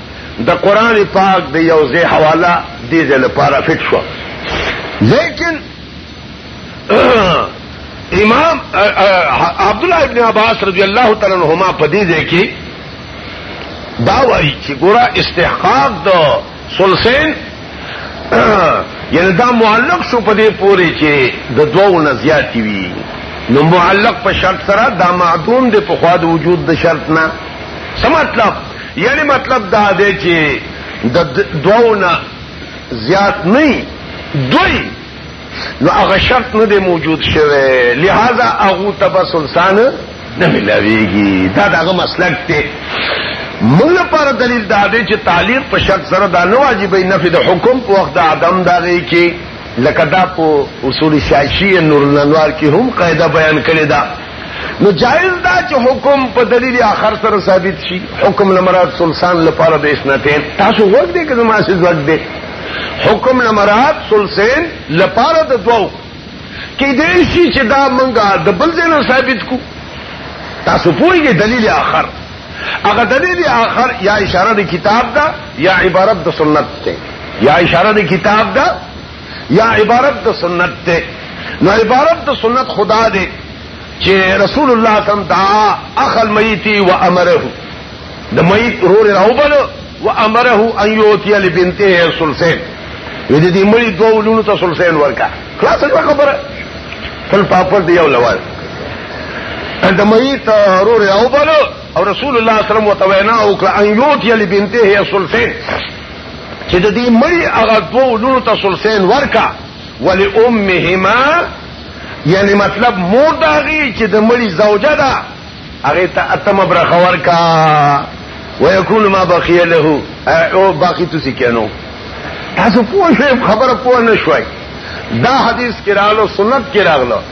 د قران پاک د یو ځای حواله دې ځای لپاره فټ شو لیکن امام عبد الله ابن عباس رضی الله تعالی عنہما په دې ځای کې دا وایي چې ګوره استحقاق د سلسین یعنی دا معلق شو په دې پوري چې د دوو نه زیات وي نو معلق په شرط سره دا معدوم د په خوا د وجود د شرط نه سم مطلب یعنی مطلب دا دی چې د دوونه زیات نه دوی نو هغه شرط نه دی موجود شوی لہذا هغه تبسلسان نه ملاویږي دا دغه مسلک دی موږ پر دلیل دا دی چې تعلیق په شرط سره دا نه واجبې نفي د حکم په وخت د عدم دغه کې لکه دا په اصول سیاسی نور الانوار کې هم قاعده بیان کړی دا نو جائز دا چې حکم په دلیل اخر سره ثابت شي حکم لمراد سلسان لپاره د اسنتین تاسو ورګ دې کله ما سي ورګ دې حکم لمراد سلسین لپاره د دوو کې دې شي چې دا منګه د بل ځای ثابت کو تاسو پوهیږئ دلیل اخر هغه دلیل اخر یا اشاره د کتاب دا یا عبارت د سنت ته یا اشاره د کتاب دا یا عبارت د سنت ده نو عبارت د سنت خدا ده چې رسول الله صلی الله علیه وسلم دعا اخل میتی و امره د میت رور راوبل و امره ان یوتی لبنته سلسین وې د دې مړي دوه ولونو ته سلسین ورکا خلاص شو خبره تل پاپر دی یو لوال د میت رور راوبل او رسول الله صلی الله علیه وسلم وتوینا او ان یوتی لبنته سلسین چې د دې مړي هغه دوه لونو ته سلسین ورکا ولی امهما یعنی مطلب مور داغي چې د مړي زوجه ده هغه ته اتم برخه ورکا ويكون ما بقي له او باقی تسی کینو تاسو پوه شئ خبره پوه نه شوي دا حدیث کې راغلو سنت کې راغلو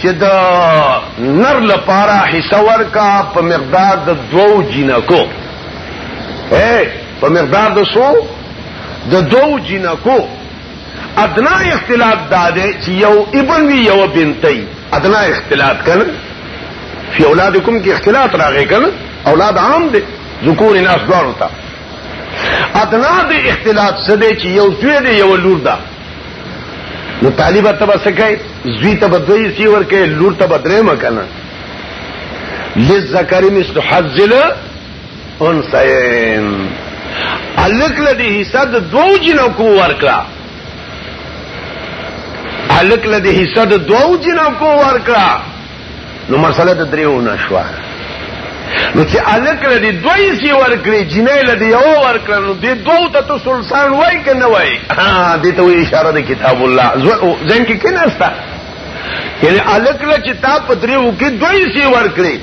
چې د نر لپاره حصہ ورکا په مقدار د دوو جنکو اے په مقدار د سو د دوو جنکو ادنا اختلاف دا دی چې یو ابن وی یو بنتای ادنا اختلاف کړي فی اولادکم کې اختلاف راغی کړي اولاد عام دی ذکور ناس دوار ہوتا ادنا د اختلاف سده چې یو توی دی یو لور ده نو طالب ته به څه کوي زوی ته به دوی سی ور کوي لور ته به درې مکنه للذکر مثل حظ الانثيين الک لدی حصہ د دوو جنو کو ورکړه الک لدی حصہ د دوو جنو کو ورکړه نو مسله د دریو نشوه نو چې الک لري دوی سی ورکړي جنې لري یو ورکړي نو دې دوه ته تو سلطان وای کنه وای ها دې ته اشاره ده کتاب الله ځین کې کنه استا یعنی الک له چې تا په دریو کې دوی سی ورکړي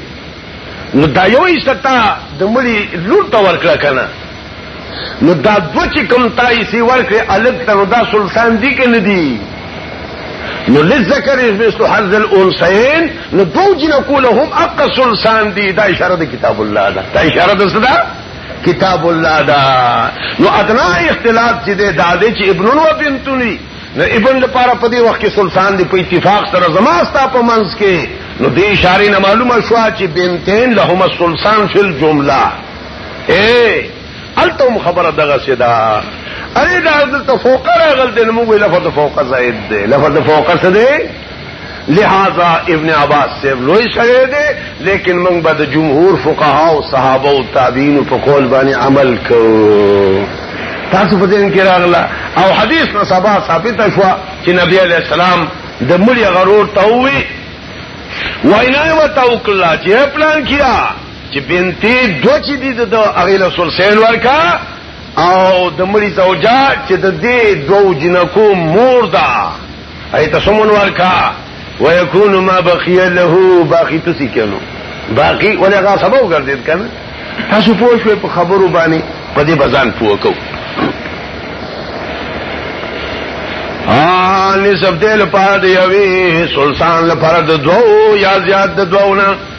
نو دا یو ایستا د مړي لور ته ورکړه کنه نو دا دو چې کم تایسی ورکړي الګ ته نو دا سلطان دی کې نه دی نو لذکر مثل حظ الانثيين نو دو جنکو له هم اق سلطان دی دا اشاره د کتاب الله ده دا اشاره د صدا کتاب الله ده نو ادنا اختلاف چې ده دا ده چې ابن و بنتنی نو ابن لپاره په دې وخت کې سلطان دی په اتفاق سره زما ستا په منځ کې نو دې اشاره نه معلومه شو چې بنتين لهما السلطان فی الجمله اے التم خبره دغه سدا اره دا دلته فوق راغل د نمو لفظ فوق زائد دی لفظ فوق څه دی لہذا ابن عباس سے لوی شرے دے لیکن منگ بد جمہور فقہا و صحابہ و تابعین و فقول بانی عمل کو تاسو فدین کی راغلا او حدیث نہ سبا ثابت اشوا کہ نبی علیہ السلام دمڑی غرور تاوی وائنا و تاوکلا جی پلان کیا چې بنتي دو چې دي د هغه له سلسله ورکا او د مړي زوجا چې د دې دوو جنکو مور ده اي تاسو مون ورکا ويكون ما بقي له باقي تسي کینو باقي ولغه سبب ګرځید کنه تاسو پوه شئ په خبرو باندې په دې بزان پوه کو آن نسب دیل پار دیوی سلسان لپاره د دوو یا زیاد د دوو نه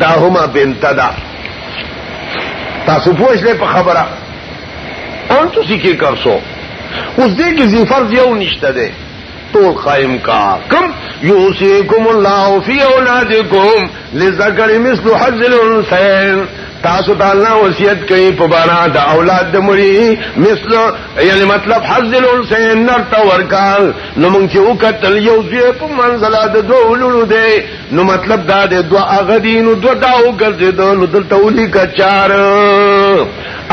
دا هما بنت دا تاسو پوښ دې په خبره ان تاسو کې کرسو اوس دې کې زی فرض یو نشته ده ټول قائم کا کم یوسیکم الله فی اولادکم لذکر مثل حظ الانثیین تاسو ته الله وصیت کوي په بارا د اولاد د مړي مثل یعنی مطلب حظ الانثیین نرته ورکال نو مونږ چې وکتل یو ځای په منزله د دوه ولولو دی نو مطلب دا د دوا هغه دین او دوا داو ګرځیدل نو دلته ولي کچار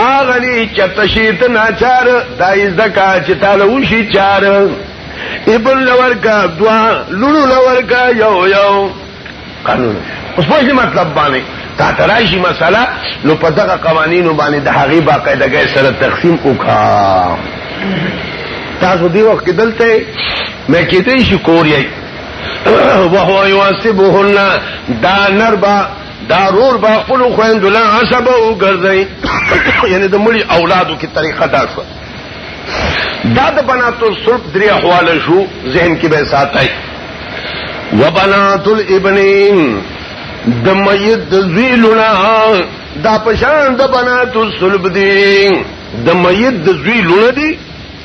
اغلی چتشیت ناچار دای زکا چې تعالی وشي چار ابن لور کا دوا لولو لور کا یو یو قانون اوس په مطلب باندې تا ترایشی مسله نو په دغه قوانینو باندې د هغه باقاعدګۍ سره تقسیم وکړه تاسو دی وخت کې دلته مې کېدې شي کوریا وهو يواسبهن دا نربا دا رور با خپل خويندلا عصب او ګرځي یعنی د مړي اولادو کی طریقه دا شو دا د بناتو صرف درې حواله شو ذهن کې به ساتای وبنات الابن د میت د زوی لونه دا پشان د بناتو صلب دی د میت د زوی لونه دی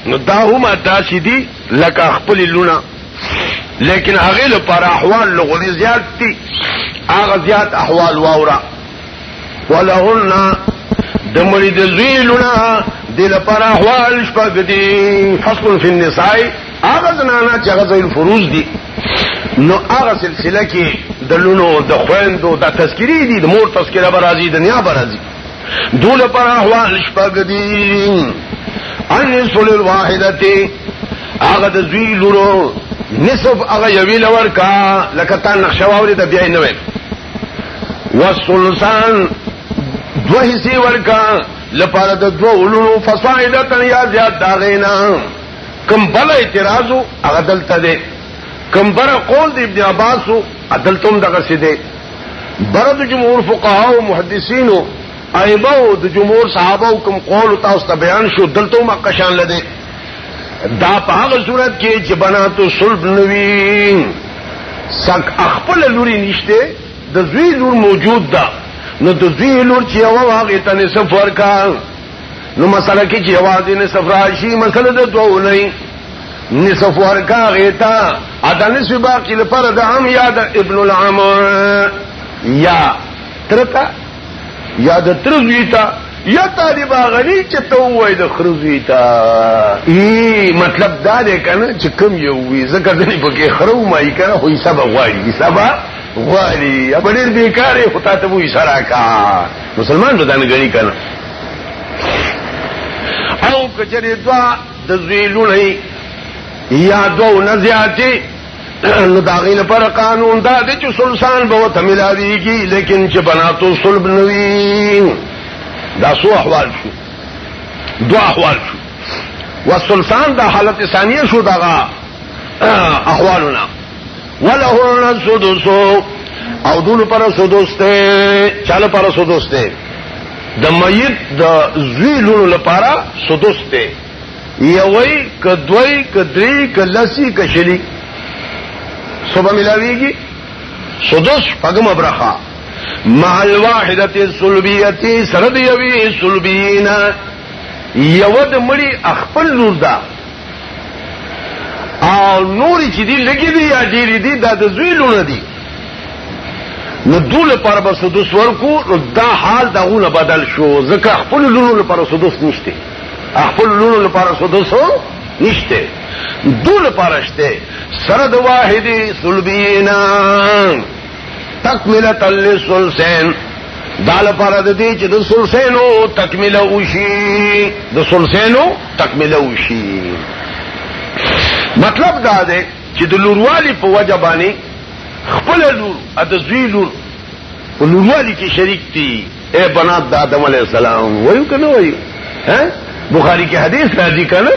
نو دا هم داسې دي لکه خپل لونه لیکن هغه لپاره احوال لغوی زیات دي هغه زیات احوال واورا ولهن د مړي د زوی لونه د لپاره احوال شپږ دي فصل فی النساء هغه زنانا چې هغه زوی فروز دي نو هغه سلسله کې د لونو د خويندو د تذکری دي د مور تذکره برازي د نیا برازي دول پر احوال شپږ دي ان سول الواحدته هغه د زوی لورو نصف هغه یوی لور کا لکه تا نقشه واوري د بیا نه وي وسلسان دو حصے ورکا لپاره د دو اولونو فصائده تن یا زیاد داغینا کم بل اعتراضو هغه دلته دی کم بر قول د ابن عباس عدل تم دغه سي دی برد جمهور فقها او محدثین او ائمه د جمهور صحابه کوم قول تاسو ته بیان شو دلته ما قشان لده دا په هغه صورت کې چې بناتو صلب نوي سک خپل لوري نشته د زوی لور موجود ده نو د زوی لور چې هوا هغه ته نصف ورکا نو مسله کې چې आवाज نه سفراشي مسله د دوه نه نصف ورکا غیتا ادا نصف باقی لپاره د عام یا د ابن العام یا ترتا یا د تر زوی ته یا طالب غنی چې ته وای د خر زوی ته ای مطلب دا دی کنه چې کم یو وی زکه ځنی پکې خرو مای کنه خو حساب غواړي حساب غواړي ابډیر بیکاره خطا ته وی سره کا مسلمان بدن غنی کنه او کچری دوا د زوی لونی یا دو نزیاتی نو دا غي لپاره قانون دا دی چې سلسان به وته ملاويږي لیکن چې بناتو صلب نوي دا سو احوال شو دو احوال شو والسلسان دا حالت ثانیه شو دغه احوالنا ولهن السدس او دول پر سدس ته چاله پر سدس ته د میت د زوی لونو لپاره سدس ته یوی که دوی که دری که لسی که شلی سو به ملاویږي سدس پګم برخه مع الواحده سلبیه سره دی یوی سلبینا یو د مړي خپل نور دا او نور چې دی لګي دی یا ډیری دی دا د زوی لونه دی نو دول پر بسدس ورکو نو دا حال دغه بدل شو ځکه خپل لونه پر سدس نشته خپل لونو لپاره سو دوسو نشته دو لپاره شته سره د واحدی سلبینا تکمله تل سلسین دا لپاره د دې چې د سلسینو تکمله وشي د سلسینو تکمله وشي مطلب دا دی چې د لوروالی په وجه باندې خپل لور د زوی لور په لوروالی کې شریک دي اے بنات د آدم علیہ السلام وایو کنه وایو ها بخاری کې حدیث راځي کنه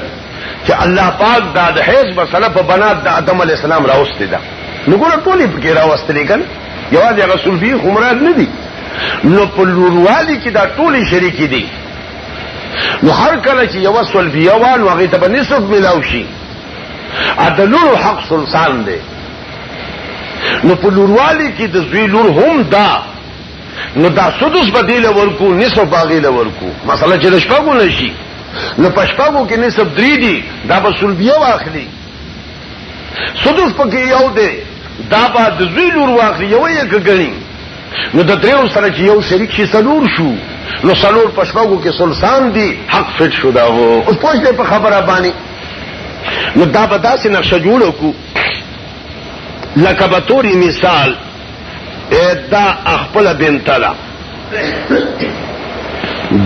چې الله پاک دا د حیض مسله په بنات د آدم علیہ السلام راوستي دا نو ګوره ټولې پکې راوستلې کنه یوازې هغه سلفي خمرات نه دي نو په لوروالي کې دا ټولې شریک دي نو هر کله چې یو سلفي یوان هغه ته په نسب ملاو شي ا د لورو حق سلطان دی نو په لوروالي کې د زوی لور هم دا نو دا سدس په دې لور کو نصف باغې لور کو مسله چې د شپږو نشي نو په شپږو کې نصف درې دي دا به سلبیه واخلي سدس په کې یو دی دا به د زوی لور واخلي یو یې کګنی نو د دریو سره چې یو شریک شي سلور شو نو سلور په شپږو کې سلسان دي حق فټ شو دا وو اوس پوښتې په خبره باندې نو دا به داسې نقشه جوړو کو لکه به توري مثال دا خپل بنت ده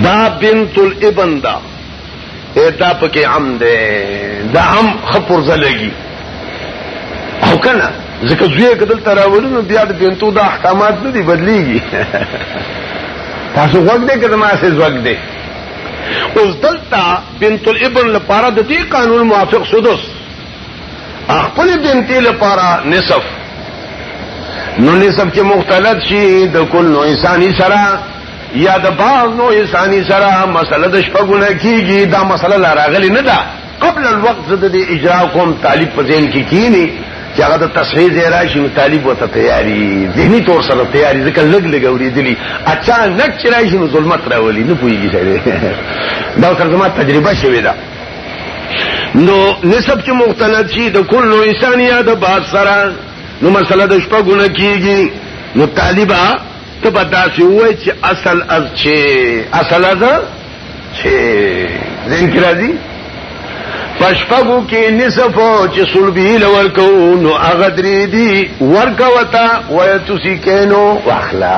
دا بنت الابن ده دا پکې عم ده دا عم خپور زلګي او کنه ځکه زوی کدل تراولونو بیا د بنتو د احکامات نه دي بدليږي تاسو وګ دې کړه ما سه زوګ دې اوس دلته بنت الابن لپاره د دې قانون موافق سدس خپل بنتی لپاره نصف نو نصف چې مختلط شي د کل نو انساني سره یا د بعض نو انساني سره مسله د شپګونه کیږي دا مسله لا راغلی نه ده قبل الوقت زده د اجرا کوم طالب په ذهن کې کینی چې هغه د تصحیح ځای راشي نو طالب وته تیاری ذهني تور سره تیاری ځکه لګ لګ اورېدلی اچانک چې راشي نو ظلمت راولي نه پوهېږي سړی دا سره زما تجربه شوې ده نو نسب چې مختلط شي د کلو انسان یا د بعض سره نو مسله د شپه ګونه کیږي نو طالبا ته به داسې وای چې اصل از چې اصل از چې زین کې راځي پشپګو کې نصف چې سلبي لور کو نو اغدري دي ورکوتا وای تسی کینو واخلا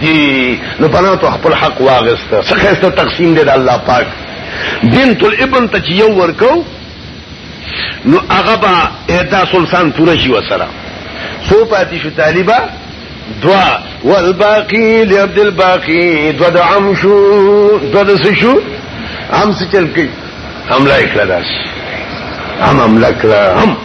دی نو بنا تو خپل حق واغست څخه است تقسیم دی د الله پاک بنت الابن ته یو ورکو نو هغه با ادا سلطان پوره شي وسره سو پاتې شو طالبہ دوا والباقی لعبد الباقی دوا د عم شو دوا د شو عم څه چل کی هم لا کړه داس هم هم لا کړه هم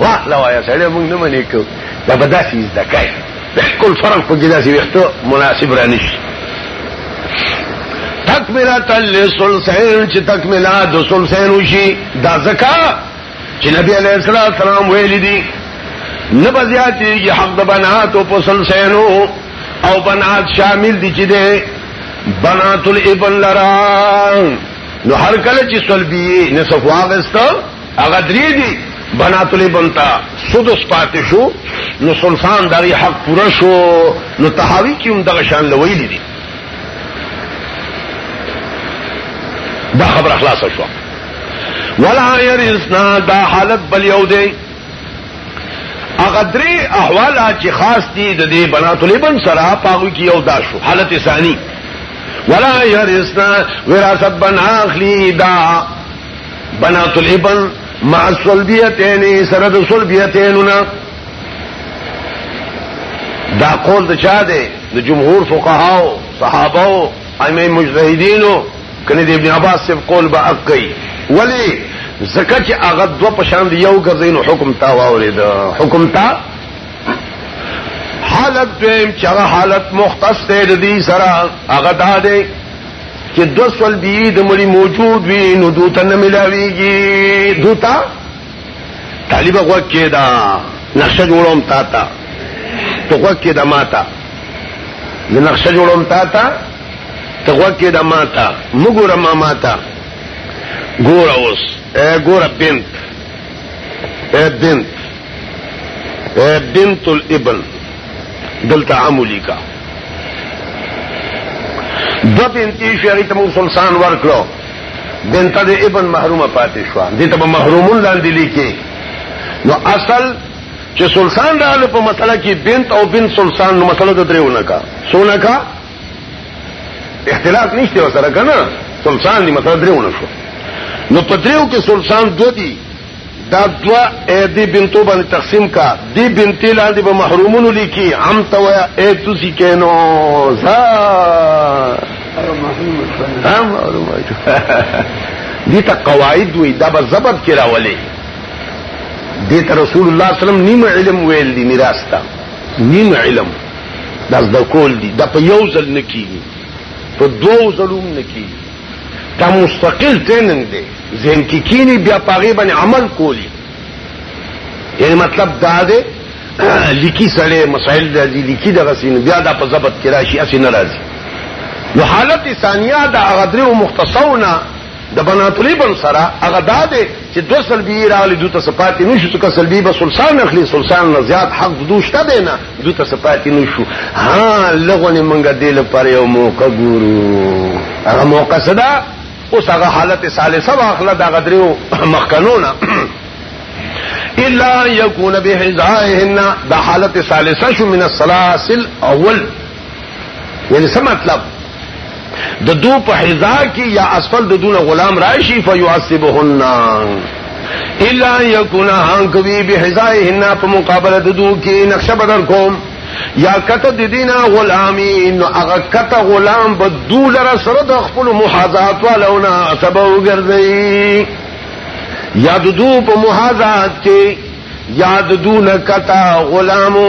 واه لا واه سړی موږ نه منې کو دا بداسي زده کوي بالکل فرق په ګدا سی وختو مناسب را نشي تکمله تل سلسین چې تکمله د سلسین وشي دا زکا چې نبی علیہ الصلوۃ والسلام ویل دي نه بزیاتي حق د بنات او په سلسینو او بنات شامل دي چې ده بنات الابن لرا نو هر کله چې سلبي نصف واغسته هغه درې دي بنات الابن تا سدس پاتې شو نو سلطان دغه حق پوره شو نو تحاوی کې هم دغه شان لویل دي دا خبر اخلاص شو ولا يرزنا دا حالت بل یو دی هغه درې احوال چې خاص دي د دې بنات الابن سره پاغو کې یو دا شو حالت ثانی ولا يرزنا وراثت بن اخلي دا بنات الابن مع الصلبیتین سره د صلبیتیننا دا قول د چا دی د جمهور فقهاو صحابهو ائمه مجتهدینو کنه د ابن عباس سب قول به اقی ولی زکه چې هغه دو پشان دی یو ګرځینو حکم تا واورید حکم تا حالت دویم چې حالت مختص دی د دې سره هغه دا دی چې دو سول بی د مړي موجود وي نو دوته نه ملاويږي دوته طالب غوږ کې دا نقشه جوړوم تا تا ته غوږ کې دا ماتا د نقشه جوړوم تا تا ته غوږ کې دا ماتا مګوره ما ماتا ګوره اوس اے ګوره بنت اے بنت اے بنت الابن دلته عملی کا دو بنتی شری ته مسلمان ورکړو دلته د ابن محرومه پاتې شو دې ته محرومون لاندې لیکي نو اصل چې سلطان رااله په مسله کې بنت او بن سلطان نو مسله ته درېونه کا سونه کا اختلاف نشته وسره کنه سلطان دی مسله درېونه شو نو په دریو کې سلطان دو دي دا دوا اے دی بنتو باندې تقسیم کا دی بنتی لاندې به محرومونو لیکي هم ته وای اے تسی کینو زا هم محروم دي ته قواعد وي دا به زبر کې راولي دي ته رسول الله صلی الله علیه وسلم نیم علم ویل دي میراث تا نیم علم دا د کول دي دا په یو ځل نکیږي په دوو ځلوم نکیږي دا مستقل ټریننګ دی ذهن کې کینی بیا پاغي باندې عمل کولی یعنی مطلب دا دی لیکي سره مسائل د لیکي دغه سین بیا دا په ضبط کې راشي اسی ناراضي نو حالت ثانیه دا غدره مختصونه د بناتلی بن سره هغه دا دی چې دو سلبی راغلی دوی ته سپاتی نشو څکه سلبی به سلسان اخلي سلسان نه زیات حق دوی شته دی نه دوی ته سپاتی نشو ها لغونه منګه دی لپاره یو موقع ګورو هغه موقع صدا اوس هغه حالت ثالثه واخله دا غدریو مخکنونه الا یکون بحزائهن دا حالت ثالثه شو من السلاسل اول یعنی څه مطلب د دو په حذا کې یا اسفل د دونه غلام راشي فیعذبهن الا یکون هان کوي به حذائهن په مقابله د دو کې نقشه بدر کوم یا کته د دینا غلامی نو هغه کته غلام به دو لره سره د خپل محاذات والونه سبا وګرځي یا د دو په محاذات کې یا د دو نه کته غلامو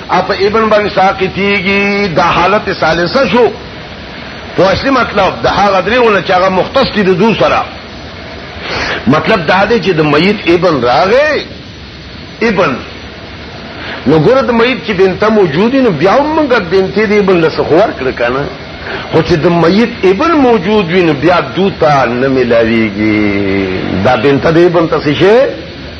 اپ ابن بن ساقطیږي د حالت ثالثه شو په اصلي مطلب د هغه درېونه چې هغه مختص دي د دوه سره مطلب دا دی چې د میت ابن راغې ابن نو ګره د میت چې بنته موجود نو بیا موږ بنته دی ابن لسه خور کړ کنه خو چې د میت ابن موجود وي نو بیا دوته نه ملاويږي دا بنته دی ابن تاسو شي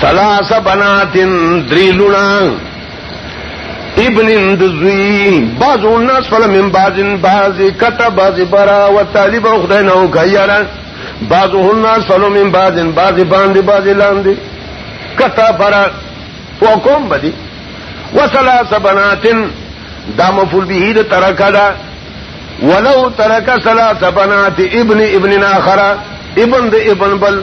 ثلاث بنات دری لونا ابن اندزوی بعض الناس فلا من بعض بعض کتب بعض برا و طالب خدای نو غیرا بعض الناس فلا من بعض بعض باندې بعض لاندې کتا برا وقوم بدی وثلاث بنات دا مفول به د ترکا دا ولو ترک ثلاث بنات ابن ابن اخر ابن د ابن بل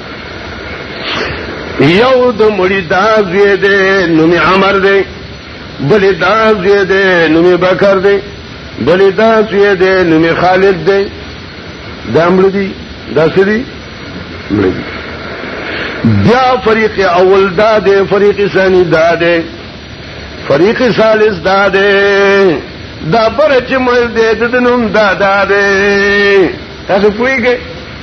یو د مړی دا زوی دی نوم عمر دی بل دا زوی دی نوم بکر دی بل دا زوی دی نوم خالد دی دا مړ دی دا سری مړ دی بیا فریق اول دا دی فریق ثانی دا دی فریق ثالث دا دی دا بر چې مړ دی د نوم دا دا دی تاسو پوهیږئ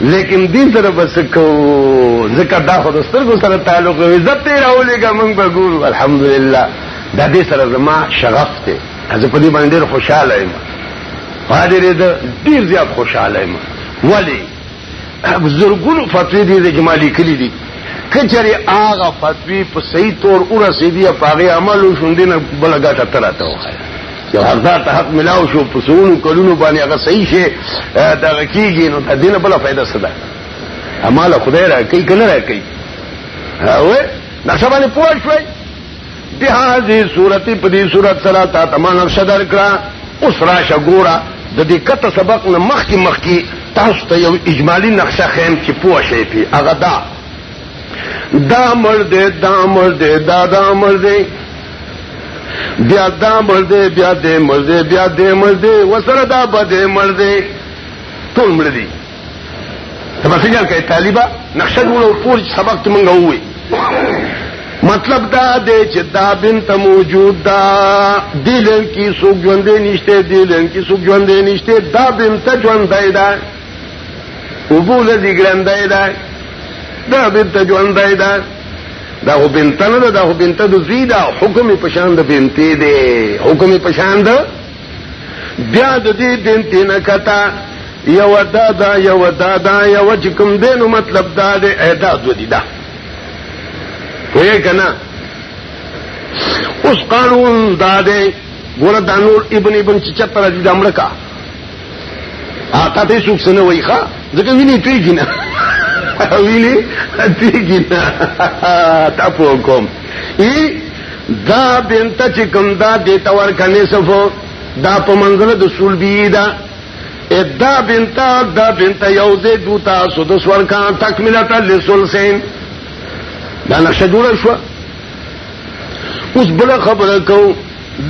لیکن دې سره بس کو ځکه دا خو د سترګو سره تعلق وي زه ته راولېږه موږ به ګورو الحمدلله دا دې سره زما شغف دی زه په دې باندې ډېر خوشاله یم پادې دې ډېر زیات خوشاله یم ولی زرګونو فتوی دې د جمالي کلی دي کچري هغه فتوی په صحیح تور ورسېدي په هغه عمل وشوندې نه بل غټه تراته وخایي چې هغه ته حق ملاو شو په سونو کلونو باندې هغه صحیح شي دا کیږي نو د دینه بل فائدہ څه ده اماله خدای را کوي کنه را کوي او دا څه باندې پوه شوي د هغه صورت په دې صورت سره تا تمام صدر کړه اوس راشه ګوره د دې کته سبق نه مخ کې مخ کې تاسو ته یو اجمالی نقشه خیم چې پوه شئ پی هغه دا دا مړ دې دا مړ دې دا دا مړ دې بیا دا مرده بیا دې مرده بیا دې مرده وسره دا بده مرده ټول مړ دي ته به څنګه کوي طالبا نقشه جوړو پور سبق ته مونږ ووي مطلب دا دی چې دا بنت موجود دا دلن کی سوګ ژوندې نشته دلن کی سوګ ژوندې نشته دا بنت ژوندې ده وبو لذي ګرندای دا دا بنت ژوندای دا دا خو بنت نه ده دا خو بنت د زوی دا حکم په شان د بنتې دی حکم په شان ده بیا د دې بنتې نه کتا یو دادا یو دادا یو چې کوم دینو مطلب دا دی اعداد ودی دا وې کنا اوس قانون دا دی ګور دانور ابن ابن چې چتر دې دمړه کا آقا ته څوک سن وای ښا ځکه ویني پیږي نه ویني پیږي نه تا په کوم ای دا بنت چې کوم دا د تور کني صفو دا په منځل د سول بی دا ادا بنت دا بنت یوزه دوتا سود سور کا تکمله تل سول سین دا نشه جوړ شو اوس بل خبره کو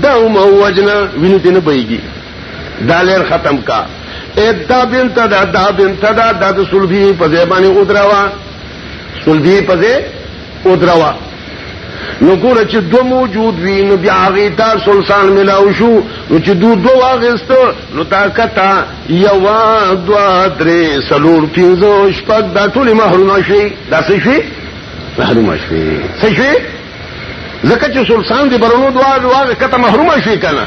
دا مو وجنا ویني نه بېږي دا لیر ختم کا ادا بنت دا دا بنت دا دا د سلبی په ځای باندې ودراوا سلبی په ځای ودراوا نو ګور چې دو موجود وی نو بیا هغه تا سلسان ملاو شو نو چې دو دو واغست نو تا کتا یوا دوا درې سلور پینځو شپږ دا ټول محروم شي دا څه شي محروم شي څه شي زکه چې سلسان دی برونو دوا دوا کته محروم شي کنه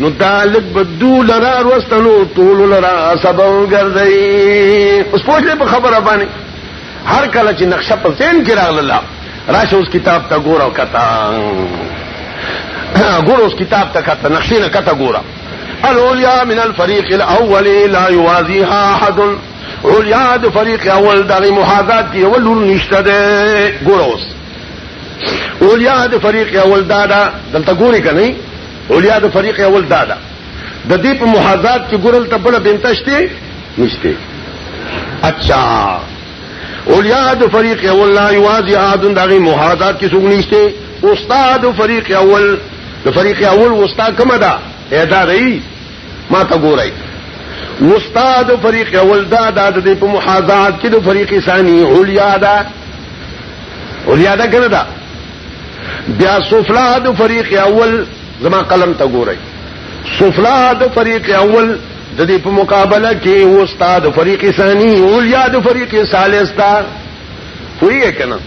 نو تعلق بدو لرا وستلو طول لرا سبب ګرځي اوس پوښتنه په خبره باندې هر کله چې نقشه په ذهن کې راغله راشه اوس کتاب ته ګور او کتا ګور اوس کتاب ته کتا نقشې نه کتا ګورا الاولیا من الفریق الاول لا یوازیها احد اولیا د فریق اول د محاذات کې اول نشته ده ګور اوس اولیا د فریق اول دا دا دلته ګوري کنه اولیا د فریق اول دا ده د دې په محاذات کې ګورل ته بل بنته شته نشته اچھا اولیا د فریق اول لا یوازې اذن دغه محاذات کې څوک نشته استاد فریق اول د فریق اول وستا کومه ده ادا رہی ما ته ګورای استاد فریق اول دا د دې په محاذات کې د فریق ثانی علیا دا علیا دا کنه دا بیا سفلا د فریق اول زما قلم ته ګورای سفلا د فریق اول د دې په مقابله کې استاد فریق ثانی علیا د فریق ثالث دا وی کنه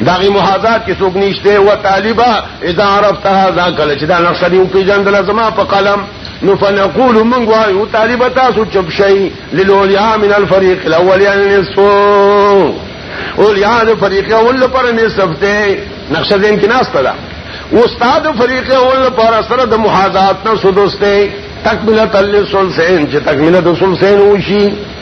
داغي محاذات کې څوک نشته او طالبا اذا عرفت هذا کله چې دا نقشه دی په جندل زما په قلم نو فنقول من غوايو طالبا تاسو چپ شي للوليا من الفريق الاول يعني نصف اوليا د فريق اول پر نصف ته نقشه دین کې ناشته ده استاد فريق اول پر سره د محاذات نه سودسته تکمله تل سلسین چې تکمله د سلسین وشي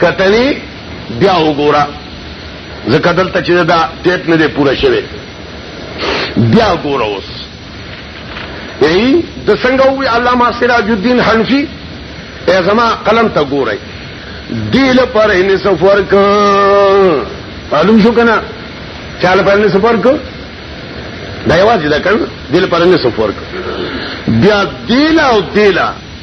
کتلی بیا وګوره ځکه دلته چې دا ټیپ نه دی پوره شوی بیا ګوره اوس یعنی د څنګه وی علامه سراج الدین حنفی ای زما قلم ته ګورئ دیل پر ان سفر ک معلوم شو کنه چاله پر ان سفر ک دا یوازې دا کړ دیل پر ان سفر ک بیا دیل او دیلا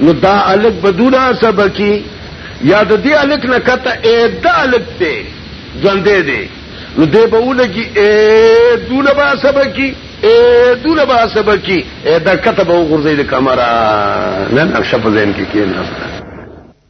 نو دا الک بدون عصب کی یا د دې الک نه کته اې دا الک ته ژوندې دی نو دې به ولګي اې دونه با عصب کی اې دونه با عصب کی اې دا کته به وګرځي د کمره نه نقشه په ذهن کې کېنه